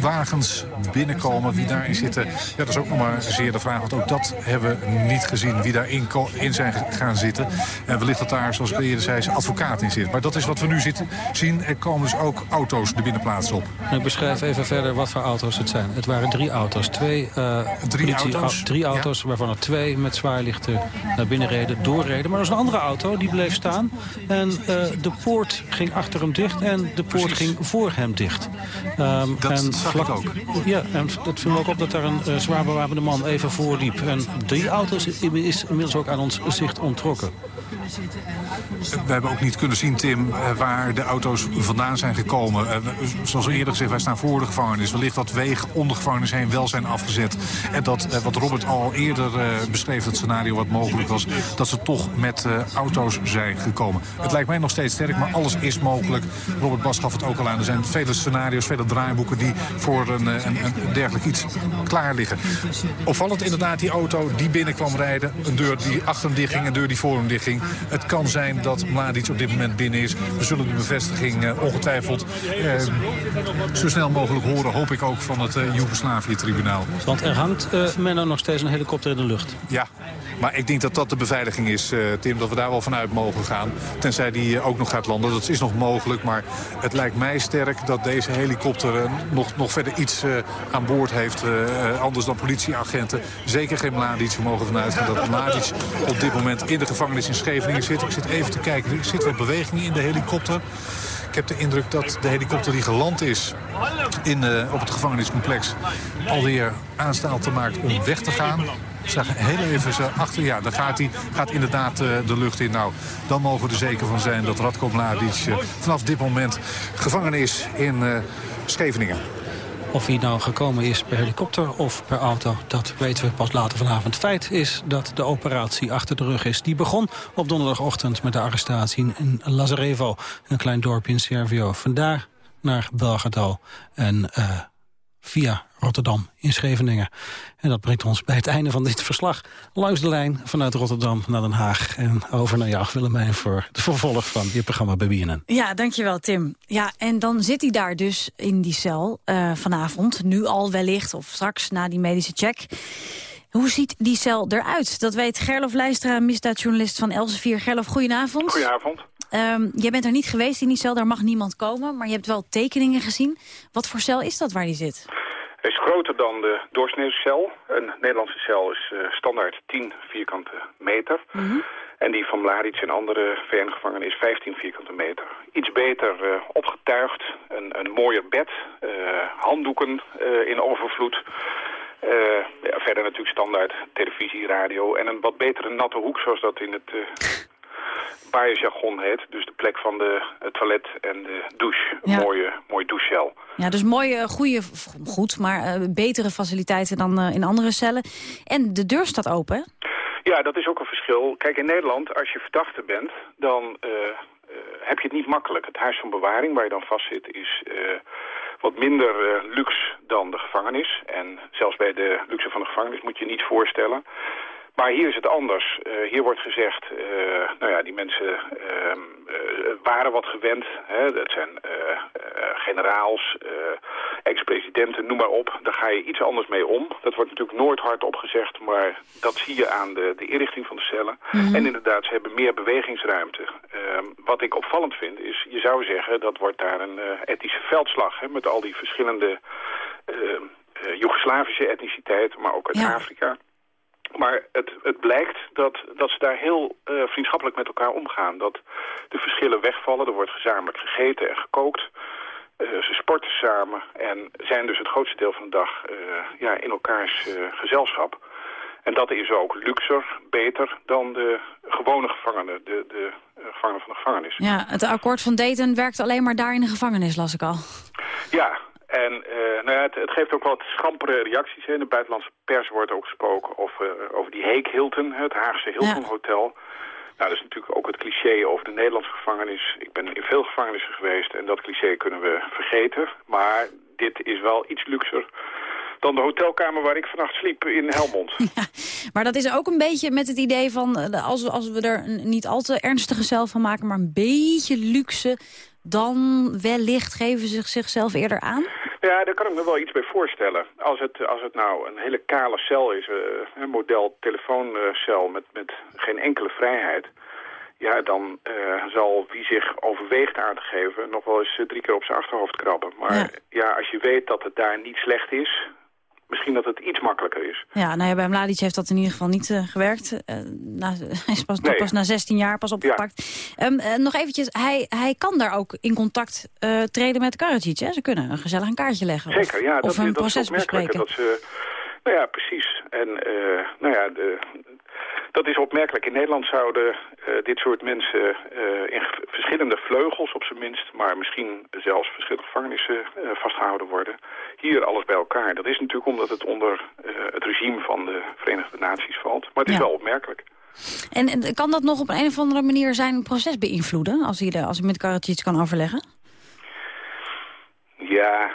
wagens binnenkomen. Wie daarin zitten, ja, dat is ook nog maar zeer de vraag. Want ook dat hebben we niet gezien, wie daarin in zijn gaan zitten. En wellicht dat daar, zoals ik eerder zei, zijn advocaat in zit. Maar dat is wat we nu zitten, zien. Er komen dus ook auto's de binnenplaats op. Ik beschrijf even verder wat voor auto's het zijn. Het waren drie auto's. Twee, uh, drie auto's, drie auto's waarvan er twee met zwaarlichten naar binnen reden, doorreden. Maar er was een andere auto, die bleef staan. En uh, de poort ging achter hem dicht en de poort ging voor hem dicht. Um, dat en zag vlak, ik ook. Ja, en dat viel ook op dat daar een uh, zwaar bewapende man even voorliep. En die auto is inmiddels ook aan ons zicht ontrokken. We hebben ook niet kunnen zien, Tim, eh, waar de auto's vandaan zijn gekomen. Eh, zoals eerder gezegd, wij staan voor de gevangenis. Wellicht dat wegen om de gevangenis heen wel zijn afgezet. En dat, eh, wat Robert al eerder beschreef, het scenario wat mogelijk was... dat ze toch met auto's zijn gekomen. Het lijkt mij nog steeds sterk, maar alles is mogelijk. Robert Bas gaf het ook al aan. Er zijn vele scenario's, vele draaiboeken... die voor een, een, een dergelijk iets klaar liggen. Opvallend inderdaad die auto die binnen kwam rijden. Een deur die achter hem dicht ging, een deur die voor hem dicht ging. Het kan zijn dat Mladic op dit moment binnen is. We zullen de bevestiging uh, ongetwijfeld uh, zo snel mogelijk horen, hoop ik ook, van het uh, Joegoslavië-tribunaal. Want er hangt Menno nog steeds een helikopter in de lucht. Ja, maar ik denk dat dat de beveiliging is, Tim, dat we daar wel vanuit mogen gaan. Tenzij die ook nog gaat landen. Dat is nog mogelijk, maar het lijkt mij sterk dat deze helikopter nog, nog verder iets aan boord heeft. anders dan politieagenten. Zeker geen Mladic. We mogen vanuit gaan dat Mladic op dit moment in de gevangenis in Scheveningen zit. Ik zit even te kijken. Er zit wat beweging in de helikopter. Ik heb de indruk dat de helikopter die geland is in, op het gevangeniscomplex... alweer aanstaal te maken om weg te gaan. Zag heel even ze achter. Ja, dan gaat hij gaat inderdaad uh, de lucht in. Nou, dan mogen we er zeker van zijn dat Radko Mladic uh, vanaf dit moment gevangen is in Scheveningen. Of hij nou gekomen is per helikopter of per auto, dat weten we pas later vanavond. Feit is dat de operatie achter de rug is. Die begon op donderdagochtend met de arrestatie in Lazarevo, een klein dorp in Servië. Vandaar naar Belgrado en via Rotterdam in Scheveningen. En dat brengt ons bij het einde van dit verslag. Langs de lijn vanuit Rotterdam naar Den Haag. En over naar jou, Willemijn, voor het vervolg van je programma bij BNN. Ja, dankjewel Tim. Ja, en dan zit hij daar dus in die cel uh, vanavond. Nu al wellicht, of straks na die medische check. Hoe ziet die cel eruit? Dat weet Gerlof Leistra, misdaadjournalist van Elsevier. Gerlof, goedenavond. Goedenavond. Um, jij bent er niet geweest in die cel, daar mag niemand komen. Maar je hebt wel tekeningen gezien. Wat voor cel is dat waar die zit? Hij is groter dan de doorsneeuwse cel. Een Nederlandse cel is uh, standaard 10 vierkante meter. Mm -hmm. En die van Mladic en andere VN-gevangenen is 15 vierkante meter. Iets beter uh, opgetuigd, een, een mooier bed, uh, handdoeken in overvloed. Ja, verder natuurlijk standaard televisie, radio en een wat betere natte hoek zoals dat in het jargon heet. Dus de plek van de, het toilet en de douche. Een mooie, mooie douchecel. Ja, dus mooie, goede, goed, maar uh, betere faciliteiten dan uh, in andere cellen. En de deur staat open, Ja, dat is ook een verschil. Kijk, in Nederland, als je verdachte bent, dan uh, heb je het niet makkelijk. Het huis van bewaring, waar je dan vastzit, is wat minder luxe dan de gevangenis. En zelfs bij de luxe van de gevangenis moet je niet voorstellen. Maar hier is het anders. Uh, hier wordt gezegd, uh, nou ja, die mensen uh, waren wat gewend. Hè? Dat zijn generaals, ex-presidenten, noem maar op. Daar ga je iets anders mee om. Dat wordt natuurlijk nooit hardop gezegd, maar dat zie je aan de, de inrichting van de cellen. Mm -hmm. En inderdaad, ze hebben meer bewegingsruimte. ehm, wat ik opvallend vind is, je zou zeggen... dat wordt daar een etnische veldslag hè, met al die verschillende uh, Joegoslavische etniciteiten... maar ook uit Ja. Afrika. Maar het, het blijkt dat, dat ze daar heel eh, vriendschappelijk met elkaar omgaan. Dat de verschillen wegvallen, er wordt gezamenlijk gegeten en gekookt. Eh, ze sporten samen en zijn dus het grootste deel van de dag eh, ja, in elkaars gezelschap. En dat is ook luxer, beter dan de gewone gevangenen, de, de gevangenen van de gevangenis. Ja, het akkoord van Dayton werkt alleen maar daar in de gevangenis, las ik al. Ja, en eh, nou ja, het, het geeft ook wat schampere reacties. hè. In de buitenlandse pers wordt ook gesproken over, over die Heek Hilton, het Haagse Hilton Hotel. Nou, dat is natuurlijk ook het cliché over de Nederlandse gevangenis. Ik ben in veel gevangenissen geweest en dat cliché kunnen we vergeten. Maar dit is wel iets luxer dan de hotelkamer waar ik vannacht sliep in Helmond. Maar dat is ook een beetje met het idee van... eh, als, we- als we er een niet al te ernstige cel van maken... maar een beetje luxe, dan wellicht geven ze zichzelf eerder aan? Ja, daar kan ik me wel iets bij voorstellen. Als het, als het nou een hele kale cel is, eh, een model telefooncel met, met geen enkele vrijheid... ja, dan eh, zal wie zich overweegt aan te geven nog wel eens eh, drie keer op zijn achterhoofd krabben. Maar ja. als je weet dat het daar niet slecht is, misschien dat het iets makkelijker is. Ja, nou ja, bij Mladic heeft dat in ieder geval niet eh, gewerkt. Eh, na, hij is pas, Nee. pas na 16 jaar pas opgepakt. Ehm, eh, nog eventjes, hij, hij kan daar ook in contact treden met Karadzic. Hè? Ze kunnen een gezellig een kaartje leggen. of- Zeker, ja, of, dat, een dat proces bespreken. Dat ze, nou ja, precies. En nou ja, de, dat is opmerkelijk. In Nederland zouden eh, dit soort mensen eh, in verschillende vleugels op zijn minst... maar misschien zelfs verschillende gevangenissen eh, vastgehouden worden. Hier alles bij elkaar. Dat is natuurlijk omdat het onder het regime van de Verenigde Naties valt. Maar het is Ja. wel opmerkelijk. En, en kan dat nog op een of andere manier zijn proces beïnvloeden... als hij, de, als hij met Karadzic kan overleggen? Ja,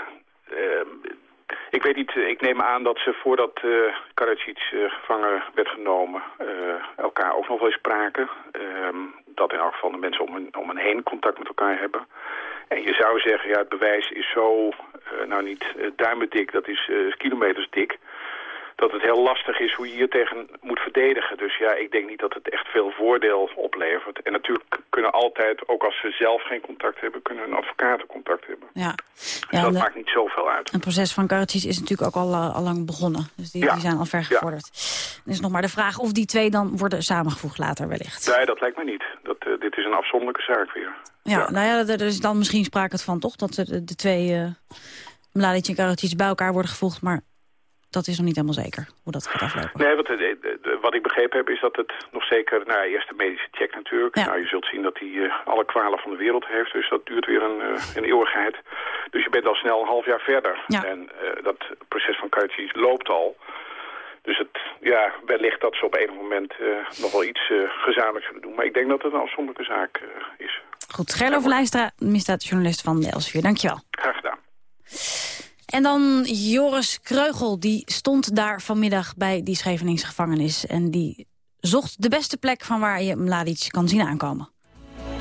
ehm, ik weet niet. Ik neem aan dat ze voordat uh, Karadzic eh, gevangen werd genomen... eh, elkaar ook nog wel eens spraken. Ehm, dat in elk geval de mensen om hen, om hen heen contact met elkaar hebben. En je zou zeggen, ja, het bewijs is zo, eh, nou niet duimendik, dat is kilometers dik dat het heel lastig is hoe je hier tegen moet verdedigen. Dus ja, ik denk niet dat het echt veel voordeel oplevert. En natuurlijk kunnen altijd, ook als ze zelf geen contact hebben... kunnen hun advocaten contact hebben. Ja. Dus ja dat de, maakt niet zoveel uit. Het proces van Karadzic is natuurlijk ook al, uh, al lang begonnen. Dus die, ja. die zijn al ver gevorderd. Ja. Dan is nog maar de vraag of die twee dan worden samengevoegd later wellicht. Nee, dat lijkt mij niet. Dat, uh, dit is een afzonderlijke zaak weer. Ja, ja. nou ja, er is dan misschien sprake van toch... dat de, de twee, uh, Mladic en Karadzic, bij elkaar worden gevoegd... maar dat is nog niet helemaal zeker, hoe dat gaat aflopen. Nee, wat, wat ik begrepen heb is dat het nog zeker... Nou, eerst de medische check natuurlijk. Ja. Nou, je zult zien dat hij uh, alle kwalen van de wereld heeft. Dus dat duurt weer een, uh, een eeuwigheid. Dus je bent al snel een half jaar verder. Ja. En uh, dat proces van Karadzic loopt al. Dus het, ja, wellicht dat ze op een moment nog wel iets gezamenlijk zullen doen. Maar ik denk dat het een afzonderlijke zaak is. Goed, Gerlo Lijstra, misdaadjournalist van de Elsevier. Dankjewel. Graag gedaan. En dan Joris Kreugel, die stond daar vanmiddag bij die Scheveningse gevangenis. En die zocht de beste plek van waar je Mladic kan zien aankomen.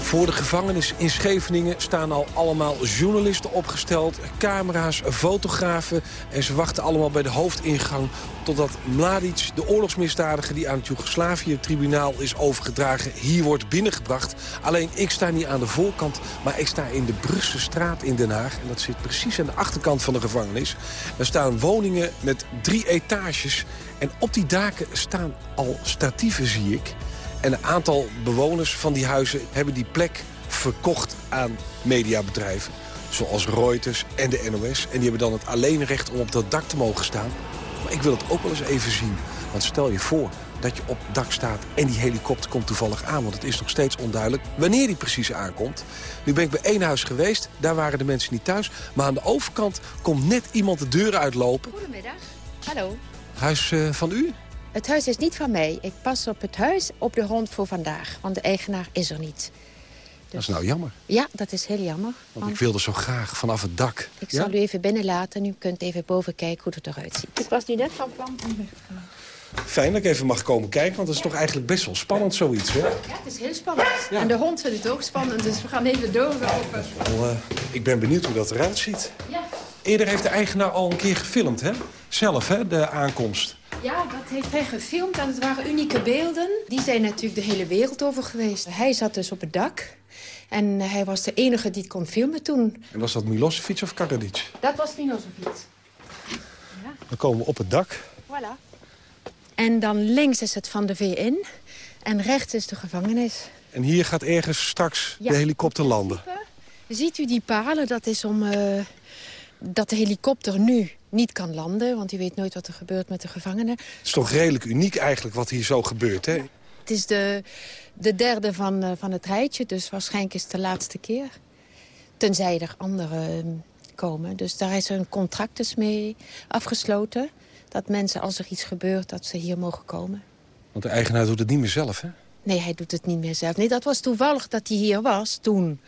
Voor de gevangenis in Scheveningen staan al allemaal journalisten opgesteld. Camera's, fotografen. En ze wachten allemaal bij de hoofdingang totdat Mladic, de oorlogsmisdadiger... die aan het Joegoslavië-tribunaal is overgedragen, hier wordt binnengebracht. Alleen ik sta niet aan de voorkant, maar ik sta in de Brugse straat in Den Haag. En dat zit precies aan de achterkant van de gevangenis. Er staan woningen met drie etages. En op die daken staan al statieven, zie ik... En een aantal bewoners van die huizen hebben die plek verkocht aan mediabedrijven. Zoals Reuters en de NOS. En die hebben dan het alleenrecht om op dat dak te mogen staan. Maar ik wil het ook wel eens even zien. Want stel je voor dat je op het dak staat en die helikopter komt toevallig aan. Want het is nog steeds onduidelijk wanneer die precies aankomt. Nu ben ik bij één huis geweest, daar waren de mensen niet thuis. Maar aan de overkant komt net iemand de deur uitlopen. Goedemiddag. Hallo. Huis uh, van u? Het huis is niet van mij. Ik pas op het huis op de hond voor vandaag. Want de eigenaar is er niet. Dus... Dat is nou jammer. Ja, dat is heel jammer. Want, want... ik wilde zo graag vanaf het dak. Ik zal u even binnenlaten. U kunt even boven kijken hoe het eruit ziet. Ik was nu net van plan om weg te gaan. Fijn dat ik even mag komen kijken, want dat is toch eigenlijk best wel spannend zoiets, hè? Ja, het is heel spannend. Ja. En de hond vindt het ook spannend, dus we gaan even doorlopen. Well, uh, ik ben benieuwd hoe dat eruit ziet. Ja. Eerder heeft de eigenaar al een keer gefilmd, hè? Zelf, hè, de aankomst. Ja, dat heeft hij gefilmd en het waren unieke beelden. Die zijn natuurlijk de hele wereld over geweest. Hij zat dus op het dak en hij was de enige die het kon filmen toen. En was dat Milosevic of Karadzic? Dat was Milosevic. Dan komen we op het dak. Voilà. En dan links is het van de VN en rechts is de gevangenis. En hier gaat ergens straks Ja, de helikopter landen. Ziet u die palen? Dat is om eh, dat de helikopter nu niet kan landen. Want u weet nooit wat er gebeurt met de gevangenen. Het is toch redelijk uniek eigenlijk wat hier zo gebeurt, hè? Het is de, de derde van, eh, van het rijtje, dus waarschijnlijk is het de laatste keer. Tenzij er anderen eh, komen. Dus daar is een contract dus mee afgesloten. Dat mensen, als er iets gebeurt, dat ze hier mogen komen. Want de eigenaar doet het niet meer zelf, hè? Nee, hij doet het niet meer zelf. Nee, dat was toevallig dat hij hier was toen.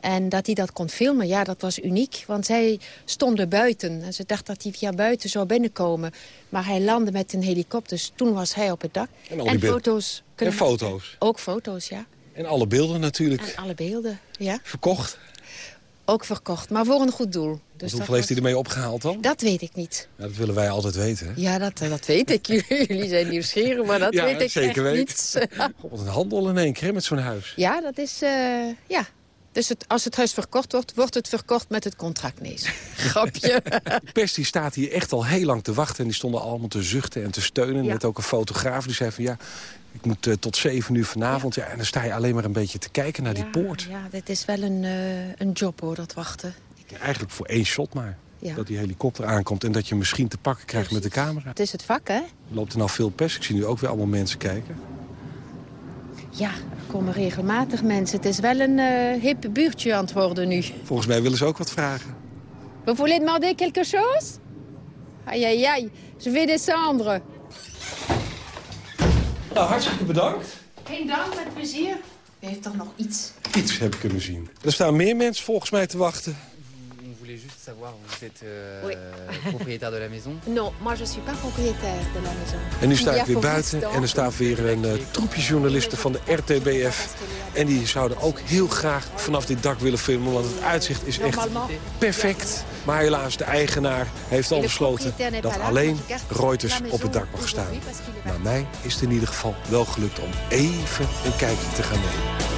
En dat hij dat kon filmen, ja, dat was uniek. Want zij stonden buiten. En ze dacht dat hij via buiten zou binnenkomen. Maar hij landde met een helikopter. Dus toen was hij op het dak. En al die beelden. foto's. En foto's. Ook foto's, ja. En alle beelden natuurlijk. En alle beelden, ja. Verkocht. Ook verkocht, maar voor een goed doel. Dus hoeveel heeft hij ermee opgehaald dan? dat weet ik niet. Ja, dat willen wij altijd weten, hè? Ja, dat, dat weet ik. Jullie zijn nieuwsgierig, maar dat Ja, weet ik zeker echt weten. niet. Wat een handel in één keer met zo'n huis. Ja, dat is... eh, ja. Dus het, als het huis verkocht wordt, wordt het verkocht met het contract. Nee, grapje. De pers die staat hier echt al heel lang te wachten. En die stonden allemaal te zuchten en te steunen. Ja. Net ook een fotograaf die zei van ja, ik moet eh, tot zeven uur vanavond. Ja. en dan sta je alleen maar een beetje te kijken naar die poort. Ja, dit is wel een, eh, een job hoor, dat wachten. Eigenlijk voor één shot maar. Ja. Dat die helikopter aankomt en dat je misschien te pakken krijgt met de camera. Het is het vak, hè? Loopt er nou veel pers? Ik zie nu ook weer allemaal mensen kijken. Ja, komen regelmatig mensen. Het is wel een eh hip buurtje aan het worden nu. Volgens mij willen ze ook wat vragen. Vous voulez demander quelque chose? Aïe, aïe, aïe. Je vais descendre. Nou, hartstikke bedankt. Geen dank, met plezier. U heeft toch nog iets? Iets heb ik kunnen zien. Er staan meer mensen volgens mij te wachten. On voulait juste savoir, vous êtes euh, propriétaire de la maison Non, moi je suis pas propriétaire de la maison. En nu sta ik weer buiten en er staat weer een eh, troepje journalisten van de RTBF. En die zouden ook heel graag vanaf dit dak willen filmen, want het uitzicht is echt perfect. Maar helaas, de eigenaar heeft al besloten dat alleen Reuters op het dak mag staan. Maar mij is het in ieder geval wel gelukt om even een kijkje te gaan nemen.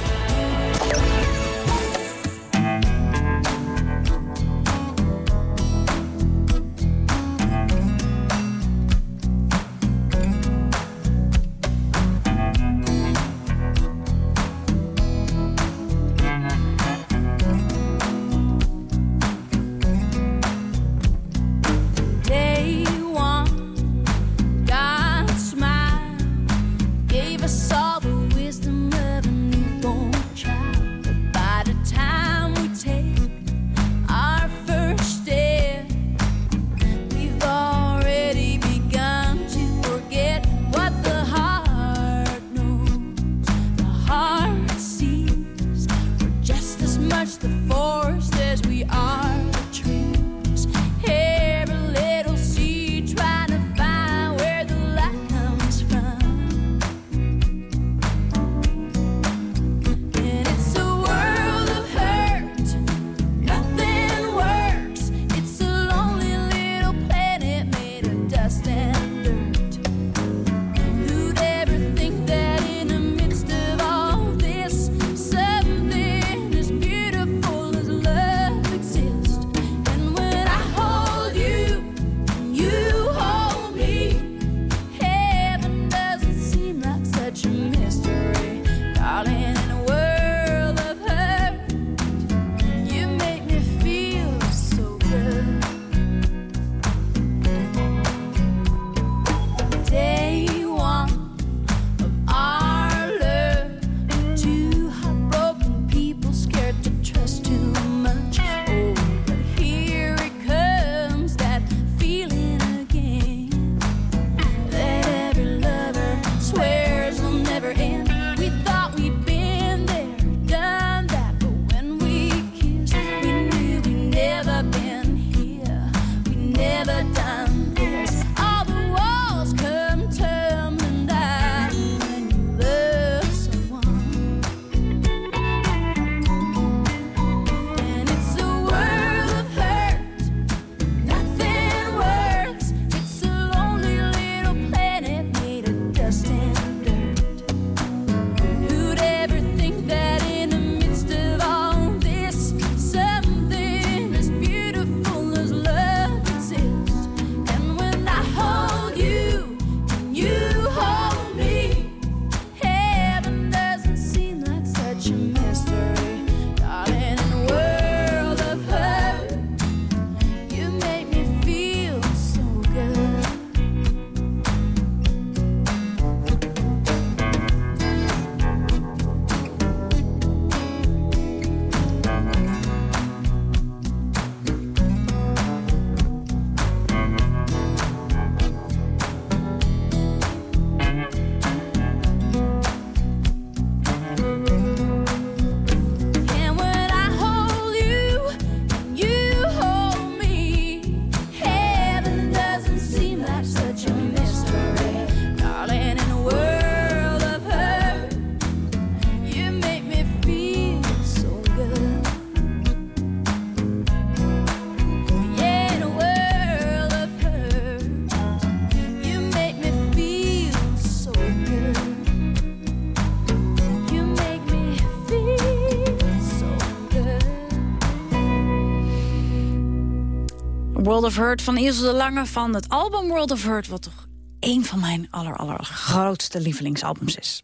World of Hurt van Ilse de Lange van het album World of Hurt... wat toch één van mijn aller, aller grootste lievelingsalbums is.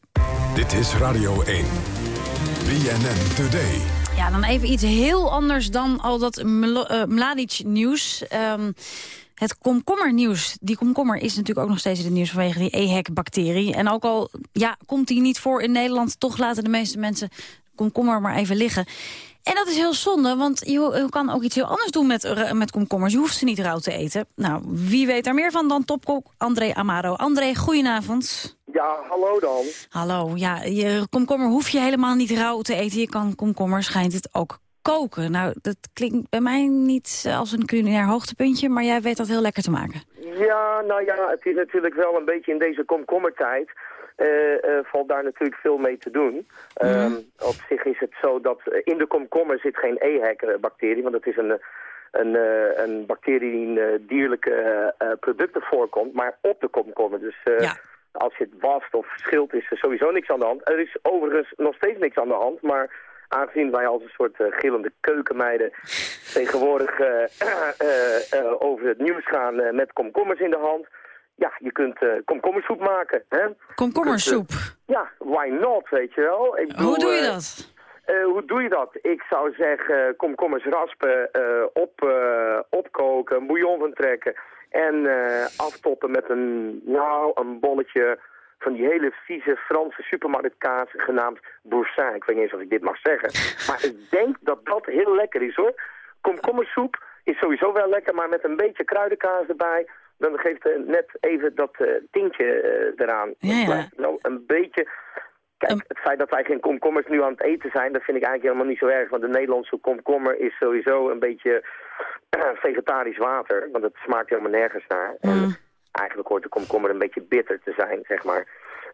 Dit is Radio 1. BNN Today. Ja, dan even iets heel anders dan al dat uh, Mladic-nieuws. Um, het komkommernieuws. Die komkommer is natuurlijk ook nog steeds in het nieuws vanwege die EHEC-bacterie. En ook al ja, komt die niet voor in Nederland... toch laten de meeste mensen komkommer maar even liggen. En dat is heel zonde, want je, kan ook iets heel anders doen met, eh, met komkommers. Je hoeft ze niet rauw te eten. Nou, wie weet daar meer van dan topkok André Amaro. André, goedenavond. Ja, hallo dan. Hallo, ja, je komkommer hoef je helemaal niet rauw te eten. Je kan komkommer, schijnt het, ook koken. Nou, dat klinkt bij mij niet als een culinair hoogtepuntje, maar jij weet dat heel lekker te maken. Ja, nou ja, het is natuurlijk wel een beetje in deze komkommertijd valt daar natuurlijk veel mee te doen. Um, op zich is het zo dat in de komkommer zit geen EHEC-bacterie, want dat is een, een, uh, een bacterie die in dierlijke producten voorkomt, maar op de komkommer. Dus ja. als je het wast of schilt is er sowieso niks aan de hand. Er is overigens nog steeds niks aan de hand, maar aangezien wij als een soort gillende keukenmeiden tegenwoordig over het nieuws gaan met komkommers in de hand ja, je kunt uh, komkommersoep maken. Hè? Komkommersoep? Kunt, uh, ja, why not, weet je wel. Ik bedoel, hoe doe je dat? Uh, hoe doe je dat? Ik zou zeggen komkommers raspen, op, opkoken, bouillon van trekken... en aftoppen met een, nou, een bolletje van die hele vieze Franse supermarktkaas genaamd boursin. Ik weet niet eens of ik dit mag zeggen. Maar ik denk dat dat heel lekker is, hoor. Komkommersoep is sowieso wel lekker, maar met een beetje kruidenkaas erbij dan geeft het net even dat uh, tintje uh, eraan. Ja, ja. Nou, een beetje... Kijk, het feit dat wij geen komkommers nu aan het eten zijn, dat vind ik eigenlijk helemaal niet zo erg. Want de Nederlandse komkommer is sowieso een beetje vegetarisch water. Want het smaakt helemaal nergens naar. En eigenlijk hoort de komkommer een beetje bitter te zijn, zeg maar.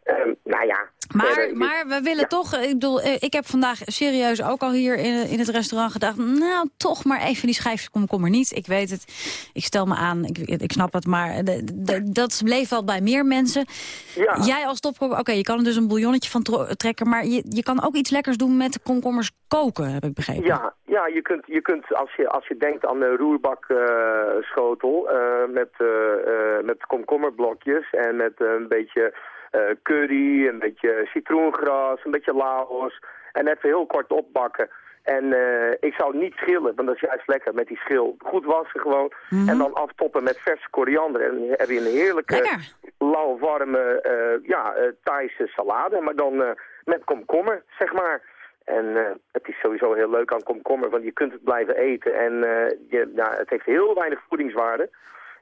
Um, nou ja. Maar, maar we willen toch, ik bedoel, eh, ik heb vandaag serieus ook al hier in, in het restaurant gedacht, nou toch maar even die schijfjes komkommer niet. Ik weet het, ik stel me aan, ik, ik snap het, maar de, de, dat bleef wel bij meer mensen. Ja. Jij als topkok, oké, je kan er dus een bouillonnetje van trekken, maar je, je kan ook iets lekkers doen met de komkommers koken, heb ik begrepen. Ja, ja je, kunt, je kunt als je, als je denkt aan de roerbakschotel uh, uh, met, met komkommerblokjes en met een beetje curry, een beetje citroengras, een beetje laos. En even heel kort opbakken. En uh, ik zou niet schillen, want dat is juist lekker met die schil. Goed wassen gewoon. Mm -hmm. En dan aftoppen met verse koriander. En dan heb je een heerlijke, lauw, warme, uh, ja, Thaise salade. Maar dan met komkommer, zeg maar. En het is sowieso heel leuk aan komkommer, want je kunt het blijven eten. En je, ja, het heeft heel weinig voedingswaarde.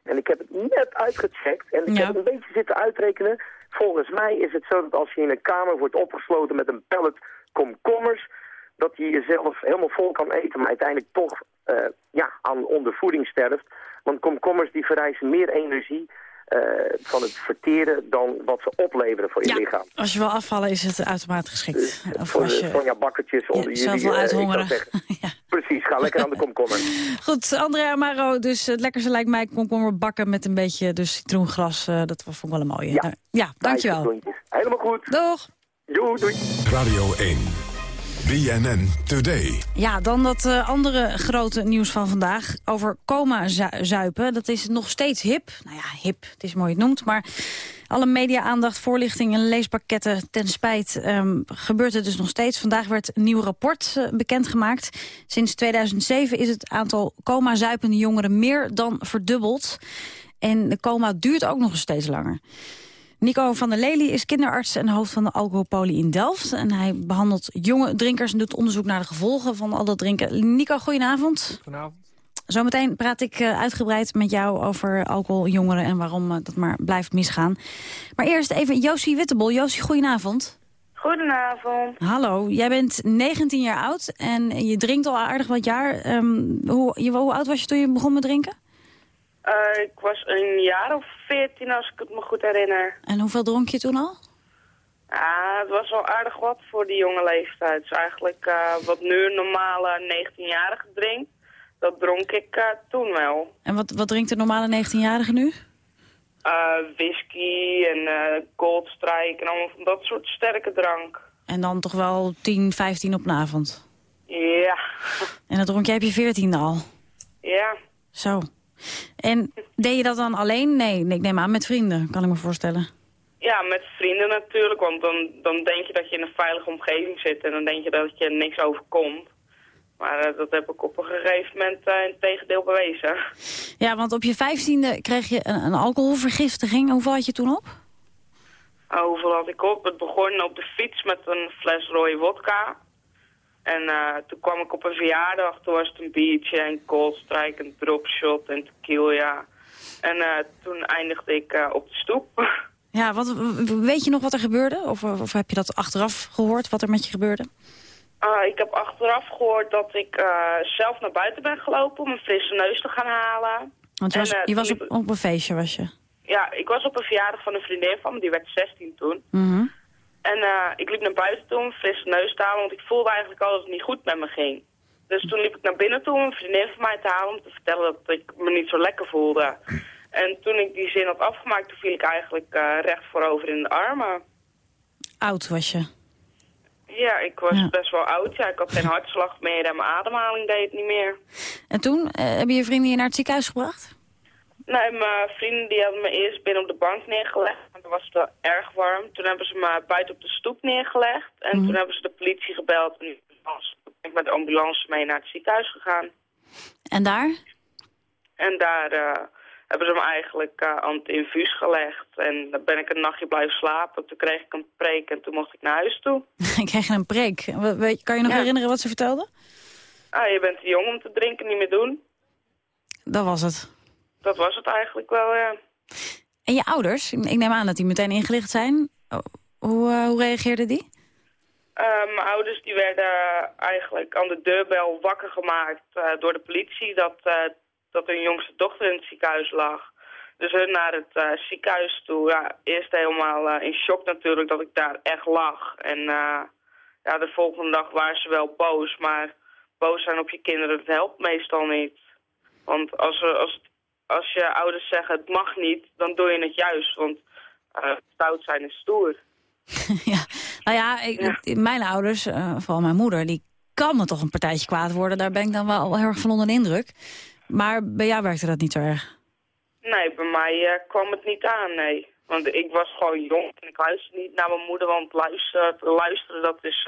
En ik heb het net uitgecheckt en ik Ja. heb een beetje zitten uitrekenen. Volgens mij is het zo dat als je in een kamer wordt opgesloten met een pallet komkommers, dat je jezelf helemaal vol kan eten, maar uiteindelijk toch eh, ja, aan ondervoeding sterft. Want komkommers die vereisen meer energie eh, van het verteren dan wat ze opleveren voor je Ja, lichaam. als je wil afvallen is het automatisch geschikt. Of Voor als de je... Sonja Bakkertjes onder Ja, jullie. zelf wel eh, uithongeren. zeggen. Precies, ga lekker aan de komkommer. Goed, Andrea Amaro, dus het lekkerste lijkt mij komkommer bakken met een beetje dus citroengras. eh, dat vond ik wel een mooie. Ja. Nou, ja dankjewel. Helemaal goed. Doeg. Doei, doei. Radio 1. BNN Today. Ja, dan dat eh, andere grote nieuws van vandaag over coma-zuipen. Dat is nog steeds hip. Nou ja, hip, het is mooi het maar... Alle media-aandacht, voorlichting en leespakketten ten spijt ehm, gebeurt het dus nog steeds. Vandaag werd een nieuw rapport eh, bekendgemaakt. Sinds 2007 is het aantal coma-zuipende jongeren meer dan verdubbeld. En de coma duurt ook nog steeds langer. Nico van der Lely is kinderarts en hoofd van de alcoholpolie in Delft. En hij behandelt jonge drinkers en doet onderzoek naar de gevolgen van al dat drinken. Nico, goedenavond. Goedenavond. Zometeen praat ik eh, uitgebreid met jou over alcoholjongeren en waarom eh, dat maar blijft misgaan. Maar eerst even Josie Wittebol. Josie, goedenavond. Goedenavond. Hallo, jij bent 19 jaar oud en je drinkt al aardig wat jaar. Ehm, hoe, je, hoe oud was je toen je begon met drinken? Eh, ik was een jaar of veertien als ik het me goed herinner. En hoeveel dronk je toen al? Ja, het was wel aardig wat voor die jonge leeftijd. Dus eigenlijk eh, wat nu een normale 19-jarige drinkt, dat dronk ik eh, toen wel. En wat, wat drinkt de normale 19-jarige nu? Whisky en Goldstrike en allemaal van dat soort sterke drank. En dan toch wel 10, 15 op een avond? Ja, En dat dronk jij op je 14e al? ja. Zo. En deed je dat dan alleen? Nee, nee, ik neem aan met vrienden, kan ik me voorstellen. Ja, met vrienden natuurlijk, want dan, dan denk je dat je in een veilige omgeving zit en dan denk je dat je niks overkomt. Maar eh, dat heb ik op een gegeven moment eh, in tegendeel bewezen. Ja, want op je vijftiende kreeg je een, een alcoholvergiftiging. Hoeveel had je toen op? Oh, hoeveel had ik op? Het begon op de fiets met een fles rode wodka. En eh, toen kwam ik op een verjaardag, toen was het een biertje en coldstrike, een dropshot en tequila. En eh, toen eindigde ik eh, op de stoep. Ja, wat, weet je nog wat er gebeurde? Of, of heb je dat achteraf gehoord, wat er met je gebeurde? Ah, ik heb achteraf gehoord dat ik zelf naar buiten ben gelopen om een frisse neus te gaan halen. Want je was, En, je was op een feestje, was je? Ja, ik was op een verjaardag van een vriendin van me, die werd 16 toen. Mhm. En eh, ik liep naar buiten toe om frisse neus te halen, want ik voelde eigenlijk al dat het niet goed met me ging. Dus toen liep ik naar binnen toe om een vriendin van mij te halen om te vertellen dat ik me niet zo lekker voelde. En toen ik die zin had afgemaakt, toen viel ik eigenlijk eh, recht voorover in de armen. Oud was je. Ja, ik was Ja. best wel oud. Ja, ik had geen hartslag meer en mijn ademhaling deed het niet meer. En toen eh, heb je je vrienden je naar het ziekenhuis gebracht? Nee, mijn vrienden die hadden me eerst binnen op de bank neergelegd. Toen was het wel erg warm. Toen hebben ze me buiten op de stoep neergelegd. En Mhm. toen hebben ze de politie gebeld. En toen ben ik met de ambulance mee naar het ziekenhuis gegaan. En daar? En daar eh, hebben ze me eigenlijk eh, aan het infuus gelegd. En dan ben ik een nachtje blijven slapen. Toen kreeg ik een preek en toen mocht ik naar huis toe. ik kreeg een preek. Kan je nog Ja. herinneren wat ze vertelde? Ah, je bent te jong om te drinken, niet meer doen. Dat was het. Dat was het eigenlijk wel, ja. En je ouders? Ik neem aan dat die meteen ingelicht zijn. Oh, Hoe, eh, hoe reageerden die? Eh, mijn ouders die werden eigenlijk aan de deurbel wakker gemaakt eh, door de politie dat, dat hun jongste dochter in het ziekenhuis lag. Dus hun naar het ziekenhuis toe. Ja, eerst helemaal in shock natuurlijk dat ik daar echt lag. En ja, de volgende dag waren ze wel boos, maar boos zijn op je kinderen, dat helpt meestal niet. Want als, er, als, het- als je ouders zeggen het mag niet, dan doe je het juist. Want eh, stout zijn is stoer. Nou ja, ik, mijn ouders, eh, vooral mijn moeder, die kan me toch een partijtje kwaad worden. Daar ben ik dan wel heel erg van onder de indruk. Maar bij jou werkte dat niet zo erg. Nee, bij mij eh, kwam het niet aan, nee. Want ik was gewoon jong en ik luisterde niet naar mijn moeder, want luisteren, luisteren dat, is,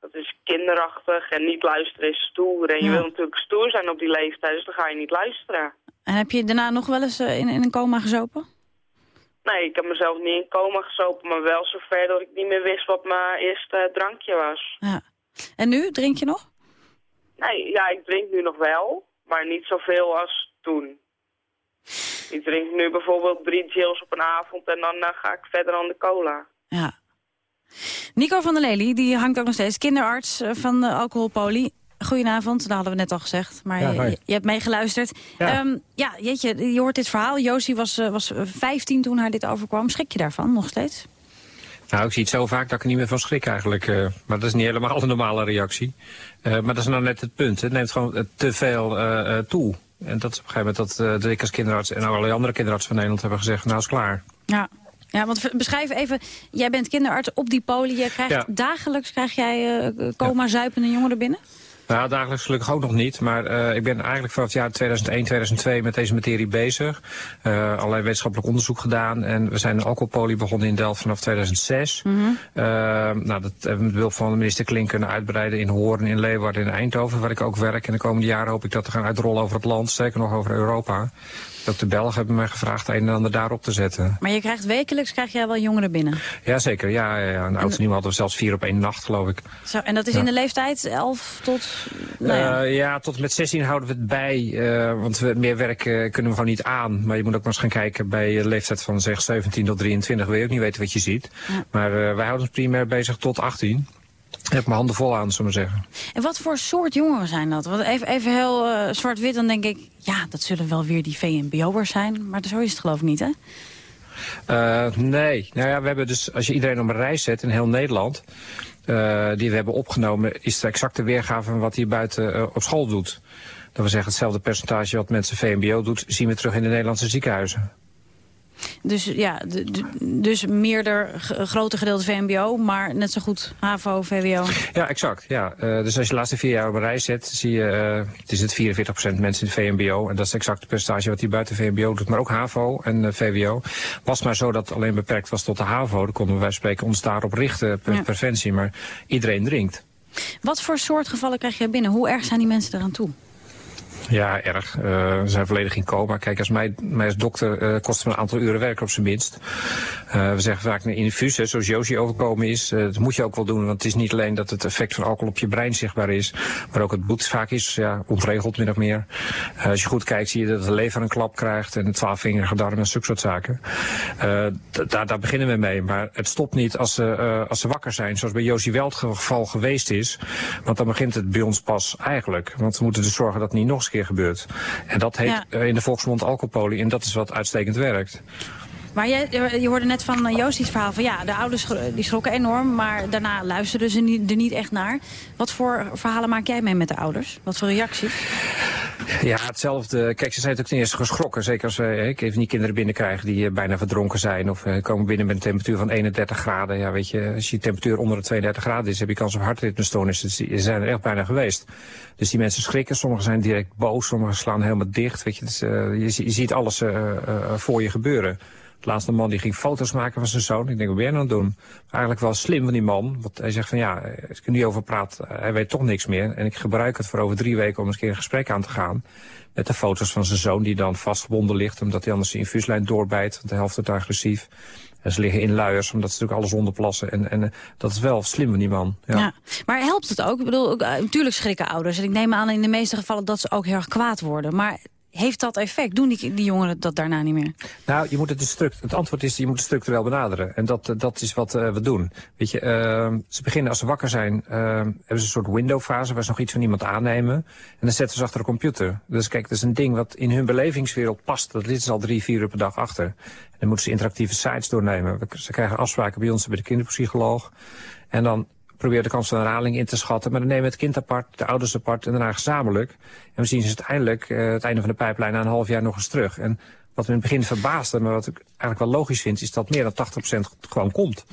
dat is kinderachtig en niet luisteren is stoer. En je Ja. wil natuurlijk stoer zijn op die leeftijd, dus dan ga je niet luisteren. En heb je daarna nog wel eens eh, in, in een coma gezopen? Nee, ik heb mezelf niet in coma gesopen, maar wel zover dat ik niet meer wist wat mijn eerste drankje was. Ja. En nu, drink je nog? Nee, ja, ik drink nu nog wel, maar niet zoveel als toen. Ik drink nu bijvoorbeeld drie gills op een avond en dan eh, ga ik verder aan de cola. Ja. Nico van der Lely, die hangt ook nog steeds. Kinderarts eh, van de alcoholpolie. Goedenavond, dat hadden we net al gezegd. Maar Ja, je, hebt meegeluisterd. Ja. Ja, ja jeetje, je hoort dit verhaal. Josie was, eh, was eh, 15 toen haar dit overkwam. Schrik je daarvan nog steeds? Nou, ik zie het zo vaak dat ik er niet meer van schrik eigenlijk. eh, maar dat is niet helemaal een normale reactie. Eh, maar dat is nou net het punt. Het neemt gewoon te veel eh, eh, toe. En dat is op een gegeven moment dat eh, de ik als kinderarts en allerlei andere kinderartsen van Nederland hebben gezegd, nou is klaar. Ja. Ja, want beschrijf even, jij bent kinderarts op die polie. Je krijgt Ja. dagelijks krijg jij eh coma-zuipende jongeren binnen? Nou, dagelijks gelukkig ook nog niet. Maar eh, ik ben eigenlijk vanaf het jaar 2001, 2002 met deze materie bezig. Eh allerlei wetenschappelijk onderzoek gedaan. En we zijn de alcoholpolie begonnen in Delft vanaf 2006. Mhm. Eh, nou, dat hebben we met behulp van minister Klink kunnen uitbreiden in Hoorn, in Leeuwarden en Eindhoven, waar ik ook werk. En de komende jaren hoop ik dat te gaan uitrollen over het land, zeker nog over Europa. Ook de Belgen hebben mij gevraagd een en ander daarop te zetten. Maar je krijgt wekelijks krijg jij wel jongeren binnen. Jazeker, ja, ja, ja. En oudste nieuw hadden we zelfs vier op één nacht, geloof ik. Zo, en dat is Ja. in de leeftijd 11 tot... Nou ja. Eh, ja, tot met 16 houden we het bij. eh, want we, meer werk eh, kunnen we gewoon niet aan. Maar je moet ook maar eens gaan kijken bij de leeftijd van zeg 17 tot 23. Wil je ook niet weten wat je ziet. Maar wij houden ons primair bezig tot 18. Ik heb mijn handen vol aan, zullen we zeggen. En wat voor soort jongeren zijn dat? Want even, even heel eh, zwart-wit, dan denk ik... ja, dat zullen wel weer die VMBO'ers zijn. Maar zo is het geloof ik niet, hè? Eh, nee, nou ja, we hebben dus, als je iedereen op een reis zet in heel Nederland, eh, die we hebben opgenomen, is de exacte weergave van wat hij buiten op school doet. Dat wil zeggen, hetzelfde percentage wat mensen VMBO doet, zien we terug in de Nederlandse ziekenhuizen. Dus ja, dus meerder g- groter gedeelte VMBO, maar net zo goed HAVO, VWO. Ja, exact. Ja. Eh, dus als je de laatste vier jaar op een rij zet, zie je, eh, het is het 44% mensen in het VMBO. En dat is exact het percentage wat hij buiten VMBO doet, maar ook HAVO en eh, VWO. Was maar zo dat het alleen beperkt was tot de HAVO. Dan konden wij spreken ons daarop richten, per Ja. preventie. Maar iedereen drinkt. Wat voor soort gevallen krijg je binnen? Hoe erg zijn die mensen eraan toe? Ja, erg. Eh, we zijn volledig in coma. Kijk, als mij, mij als dokter eh, kost het me een aantal uren werk op zijn minst. Eh, we zeggen vaak een infuus, zoals Josie overkomen is. Dat moet je ook wel doen, want het is niet alleen dat het effect van alcohol op je brein zichtbaar is, maar ook het bloed vaak is ja, ontregeld min of meer. Als je goed kijkt, zie je dat de lever een klap krijgt en de twaalfvingerige darm en zulke soort zaken. Daar, daar beginnen we mee, maar het stopt niet als ze, als ze wakker zijn, zoals bij Josie wel het geval geweest is. Want dan begint het bij ons pas eigenlijk. Want we moeten dus zorgen dat niet nog eens een keer gebeurt. En dat heet Ja. eh, in de volksmond alcoholpolie en dat is wat uitstekend werkt. Maar je, je hoorde net van uh, Joostie's verhaal van ja, de ouders die schrokken enorm, maar daarna luisterden ze niet, er niet echt naar. Wat voor verhalen maak jij mee met de ouders? Wat voor reacties? Ja, hetzelfde. Kijk, ze zijn natuurlijk ten eerste geschrokken. Zeker als we hè, ik even die kinderen binnenkrijgen die eh, bijna verdronken zijn. Of eh, komen binnen met een temperatuur van 31 graden. Ja, weet je, als je temperatuur onder de 32 graden is, heb je kans op hartritmestoornissen. Dus die zijn er echt bijna geweest. Dus die mensen schrikken. Sommigen zijn direct boos. Sommigen slaan helemaal dicht. Weet je, dus, eh, je, je ziet alles eh, eh, voor je gebeuren. De laatste man die ging foto's maken van zijn zoon. Ik denk, wat ben jij nou aan het doen? Eigenlijk wel slim van die man. Want hij zegt van ja, als ik er nu over praat, eh, hij weet toch niks meer. En ik gebruik het voor over drie weken om eens een keer een gesprek aan te gaan. Met de foto's van zijn zoon die dan vastgebonden ligt. Omdat hij anders de infuuslijn doorbijt. Want de helft wordt agressief. En ze liggen in luiers, omdat ze natuurlijk alles onderplassen. En, en eh, dat is wel slim van die man. Ja. Ja. Maar helpt het ook? Ik bedoel, eh, natuurlijk schrikken ouders. En ik neem aan in de meeste gevallen dat ze ook heel erg kwaad worden. Maar heeft dat effect? Doen die, die jongeren dat daarna niet meer? Nou, je moet het, dus struct het antwoord is, je moet het structureel benaderen. En dat, eh, dat is wat eh, we doen. Weet je, eh, ze beginnen als ze wakker zijn, eh, hebben ze een soort windowfase waar ze nog iets van iemand aannemen. En dan zetten ze achter de computer. Dus kijk, dat is een ding wat in hun belevingswereld past. Dat zitten ze al drie, vier uur per dag achter. En dan moeten ze interactieve sites doornemen. Ze krijgen afspraken bij ons bij de kinderpsycholoog. En dan proberen de kans van herhaling in te schatten. Maar dan nemen we het kind apart, de ouders apart en daarna gezamenlijk. En we zien ze uiteindelijk, eh, het einde van de pijplijn, na een half jaar nog eens terug. En wat me in het begin verbaasde, maar wat ik eigenlijk wel logisch vind... is dat meer dan 80% gewoon komt.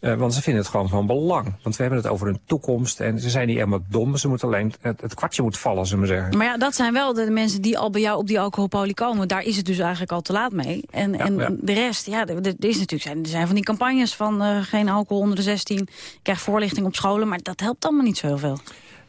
Eh, want ze vinden het gewoon van belang. Want we hebben het over hun toekomst. En ze zijn niet helemaal dom. Ze moeten alleen, het, het kwartje moet vallen, zullen we zeggen. Maar ja, dat zijn wel de mensen die al bij jou op die alcoholpolie komen. Daar is het dus eigenlijk al te laat mee. En, en ja. de rest, ja, er, er is natuurlijk, zijn, er zijn van die campagnes van eh, geen alcohol onder de 16. Je krijgt voorlichting op scholen, maar dat helpt allemaal niet zo heel veel.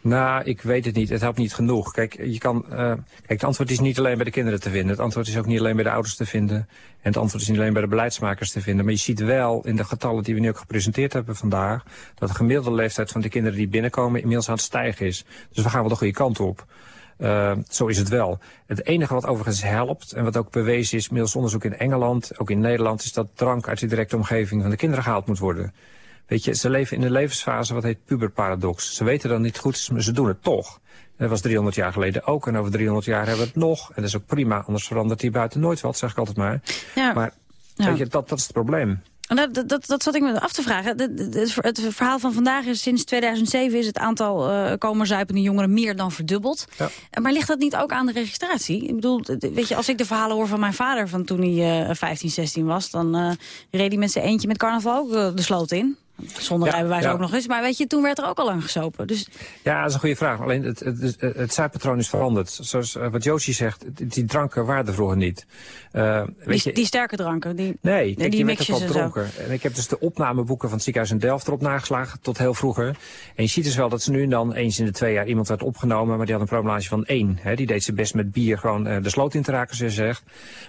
Nou, ik weet het niet. Het helpt niet genoeg. Kijk, je kan, eh, kijk, het antwoord is niet alleen bij de kinderen te vinden. Het antwoord is ook niet alleen bij de ouders te vinden. En het antwoord is niet alleen bij de beleidsmakers te vinden. Maar je ziet wel in de getallen die we nu ook gepresenteerd hebben vandaag... dat de gemiddelde leeftijd van de kinderen die binnenkomen inmiddels aan het stijgen is. Dus we gaan wel de goede kant op. Uh, zo is het wel. Het enige wat overigens helpt, en wat ook bewezen is... middels onderzoek in Engeland, ook in Nederland... is dat drank uit de directe omgeving van de kinderen gehaald moet worden. Weet je, ze leven in een levensfase wat heet puberparadox. Ze weten dan niet goed, maar ze doen het toch. Dat was 300 jaar geleden ook. En over 300 jaar hebben we het nog. En dat is ook prima, anders verandert hier buiten nooit wat, zeg ik altijd maar. Ja. Maar Ja. weet je, dat, dat is het probleem. Dat, dat, dat, zat ik me af te vragen. Het verhaal van vandaag is sinds 2007 is het aantal eh komerzuipende jongeren meer dan verdubbeld. Ja. Eh, Maar ligt dat niet ook aan de registratie? Ik bedoel, weet je, als ik de verhalen hoor van mijn vader van toen hij eh 15, 16 was, dan eh reed hij met zijn eentje met carnaval ook eh, de sloot in. Zonder Ja, rijbewijs ja. ook nog eens. Maar weet je, toen werd er ook al aan gesopen. Dus Ja, dat is een goede vraag. Alleen het, het, het, is veranderd. Zoals eh, wat Josie zegt, die dranken waren vroeger niet. Eh, weet die, je, die sterke dranken, die, Nee, die, kijk, werd en zo. dronken. En ik heb dus de opnameboeken van het ziekenhuis in Delft erop nageslagen, tot heel vroeger. En je ziet dus wel dat ze nu en dan eens in de twee jaar iemand werd opgenomen, maar die had een promillage van één. Hè. Die deed ze best met bier gewoon eh, de sloot in te raken, je zegt.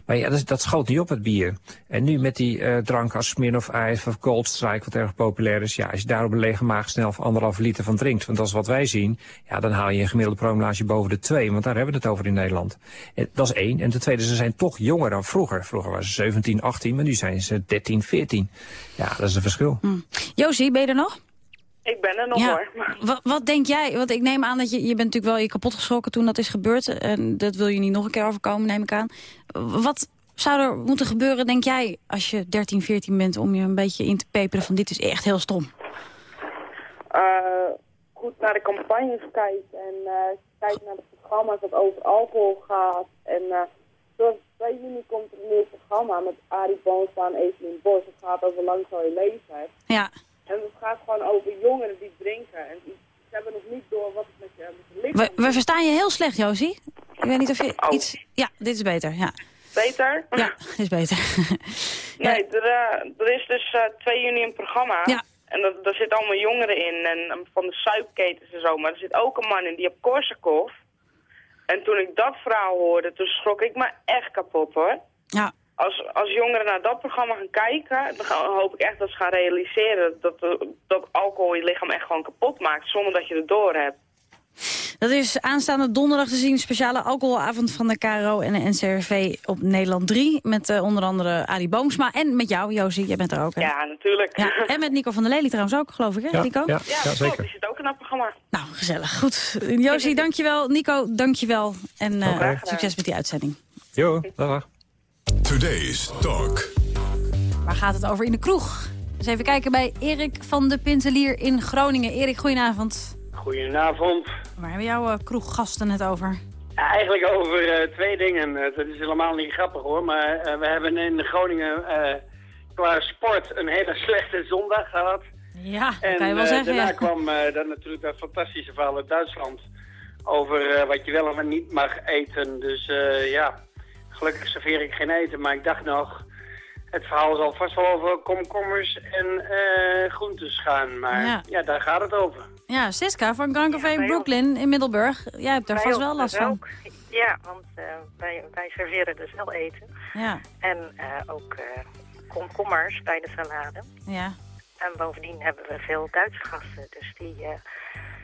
Maar ja, dat, dat schoot niet op, het bier. En nu met die eh drank als Smirnoff Ice of Gold Strike, wat erg populair is. Ja, als je daar op een lege maag snel anderhalf liter van drinkt, want dat is wat wij zien. Ja, dan haal je een gemiddelde promillage boven de twee, want daar hebben we het over in Nederland. En dat is één. En ten tweede, ze zijn toch jonger dan vroeger. Vroeger waren ze 17, 18, maar nu zijn ze 13, 14. Ja, dat is een verschil. Josie, ben je er nog? Ik ben er nog Ja. hoor. Wat, wat denk jij? Want ik neem aan dat je, je bent natuurlijk wel je kapot geschrokken toen dat is gebeurd. En dat wil je niet nog een keer overkomen, neem ik aan. Wat zou er moeten gebeuren, denk jij, als je 13, 14 bent... om je een beetje in te peperen van dit is echt heel stom? Eh, goed naar de campagnes kijkt en eh kijkt naar de programma's dat over alcohol gaat. En eh, zoals bij jullie komt er een nieuw programma met Arie Boomsma en Evelien Bos. Het gaat over lang zal je leeftijd. Ja. En het gaat gewoon over jongeren die drinken. En die, ze hebben nog niet door wat het met je, met je lichaam We, we verstaan je heel slecht, Josie. Ik weet niet of je Oh. iets... Ja, dit is beter, ja. Beter? Ja, is beter. Nee, er, eh, er is dus eh 2 juni een programma. Ja. En dat, daar zitten allemaal jongeren in. En eh, van de suipketens en zo. Maar er zit ook een man in die heeft Korsakoff. En toen ik dat verhaal hoorde, toen schrok ik me echt kapot hoor. Ja. Als, als jongeren naar dat programma gaan kijken, dan gaan- hoop ik echt dat ze gaan realiseren dat, eh, dat alcohol je lichaam echt gewoon kapot maakt, zonder dat je het door hebt. Dat is aanstaande donderdag te zien. Speciale alcoholavond van de KRO en de NCRV op Nederland 3. Met eh, onder andere Ali Boomsma. En met jou, Josie. Jij bent er ook, hè? Ja, natuurlijk. Ja, en met Nico van der Lely trouwens ook, geloof ik, hè, Ja, Nico? ja, klopt, Die zit ook in dat programma. Nou, gezellig. Goed. Josie, dankjewel. Nico, dankjewel. En eh, Oké. succes met die uitzending. Jo, dag. Today's Talk. Waar gaat het over in de kroeg? Dus even kijken bij Erik van de Pintelier in Groningen. Erik, goedenavond. Goedenavond. Waar hebben jouw eh, kroeggasten het over? Ja, eigenlijk over eh, twee dingen. Eh, dat is helemaal niet grappig hoor, maar we hebben in Groningen qua sport een hele slechte zondag gehad. Ja, En kan je wel zeggen, daarna ja. kwam dan natuurlijk dat fantastische verhaal uit Duitsland over wat je wel en wat niet mag eten. Dus ja, gelukkig serveer ik geen eten, maar ik dacht nog, het verhaal zal vast wel over komkommers en groentes gaan. Maar Ja. ja. daar gaat het over. Ja, Siska van Grand Café Brooklyn in Middelburg. Jij hebt daar vast wel last van. ook. Ja, want eh, wij, wij serveren dus wel eten. Ja, En eh, ook eh, komkommers bij de salade. ja. En bovendien hebben we veel Duitse gasten. Dus die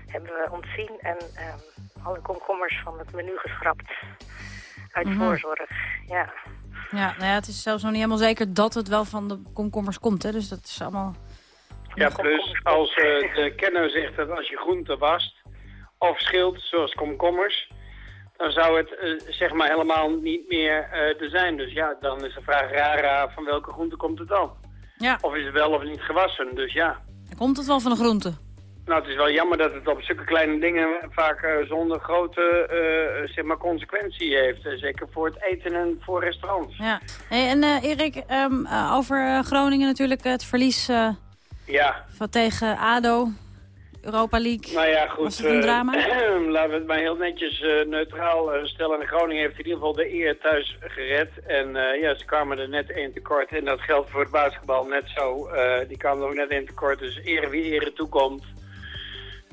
hebben we ontzien en ehm, alle komkommers van het menu geschrapt. Uit Mhm. voorzorg, ja. Ja, nou ja, het is zelfs nog niet helemaal zeker dat het wel van de komkommers komt. Hè? Dus dat is allemaal... Ja, plus als eh, de kenner zegt dat als je groenten wast of schilt, zoals komkommers, dan zou het eh, zeg maar helemaal niet meer eh er zijn. Dus ja, dan is de vraag rara van welke groente komt het dan? Ja. Of is het wel of niet gewassen? Dus ja, komt het wel van de groente. nou het is wel jammer dat het op zulke kleine dingen vaak zonder grote zeg maar consequentie heeft. Zeker voor het eten en voor restaurants. Ja. Hey, en Erik, ehm, eh, over Groningen natuurlijk het verlies Ja, van tegen ADO, Europa League. Nou ja, goed. Was het een eh, drama? laten we het maar heel netjes eh, neutraal eh, stellen. Groningen heeft in ieder geval de eer thuis gered. En ja, ze kwamen er net één tekort. En dat geldt voor het basketbal net zo. Die kwamen er ook net één tekort. Dus ere wie ere toekomt.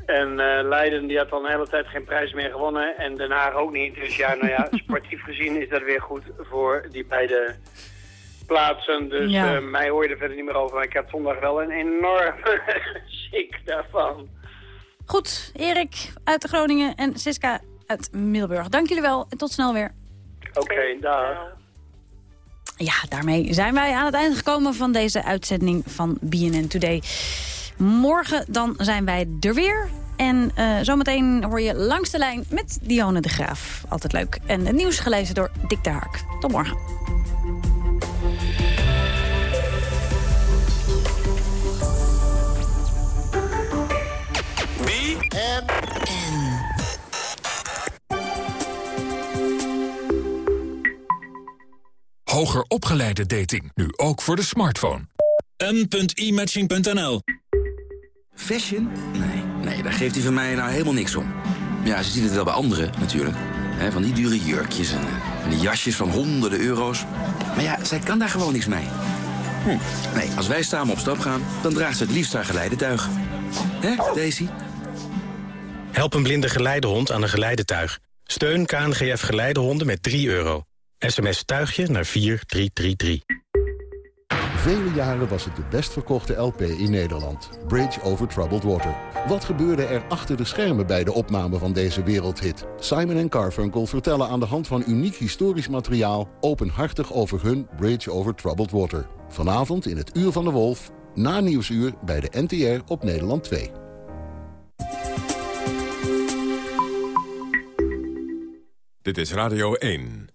En Leiden die had al een hele tijd geen prijs meer gewonnen. En Den Haag ook niet. Dus ja, nou ja, sportief gezien is dat weer goed voor die beide plaatsen. Dus Ja. eh, mij hoor je er verder niet meer over. Maar ik had zondag wel een enorme schik daarvan. Goed, Erik uit Groningen en Siska uit Middelburg. Dank jullie wel en tot snel weer. Oké, dag. Ja, daarmee zijn wij aan het einde gekomen van deze uitzending van BNN Today. Morgen dan zijn wij er weer. En eh, zometeen hoor je langs de lijn met Dionne de Graaf. Altijd leuk. En het nieuws gelezen door Dick de Hark. Tot morgen. Hoger opgeleide dating, nu ook voor de smartphone. M.imatching.nl Fashion? Nee, nee, daar geeft hij van mij nou helemaal niks om. Ja, ze ziet het wel bij anderen natuurlijk. Hè, van die dure jurkjes en, eh, en die jasjes van honderden euro's. Maar ja, zij kan daar gewoon niks mee. Hm. Nee, als wij samen op stap gaan, dan draagt ze het liefst haar geleidetuig. Hè, Daisy? Help een blinde geleidehond aan een geleidetuig. Steun KNGF Geleidehonden met 3 euro. SMS tuigje naar 4333. Vele jaren was het de best verkochte LP in Nederland. Bridge over Troubled Water. Wat gebeurde er achter de schermen bij de opname van deze wereldhit? Simon Carfunkel vertellen aan de hand van uniek historisch materiaal... openhartig over hun Bridge over Troubled Water. Vanavond in het Uur van de Wolf, na Nieuwsuur bij de NTR op Nederland 2. Dit is Radio 1.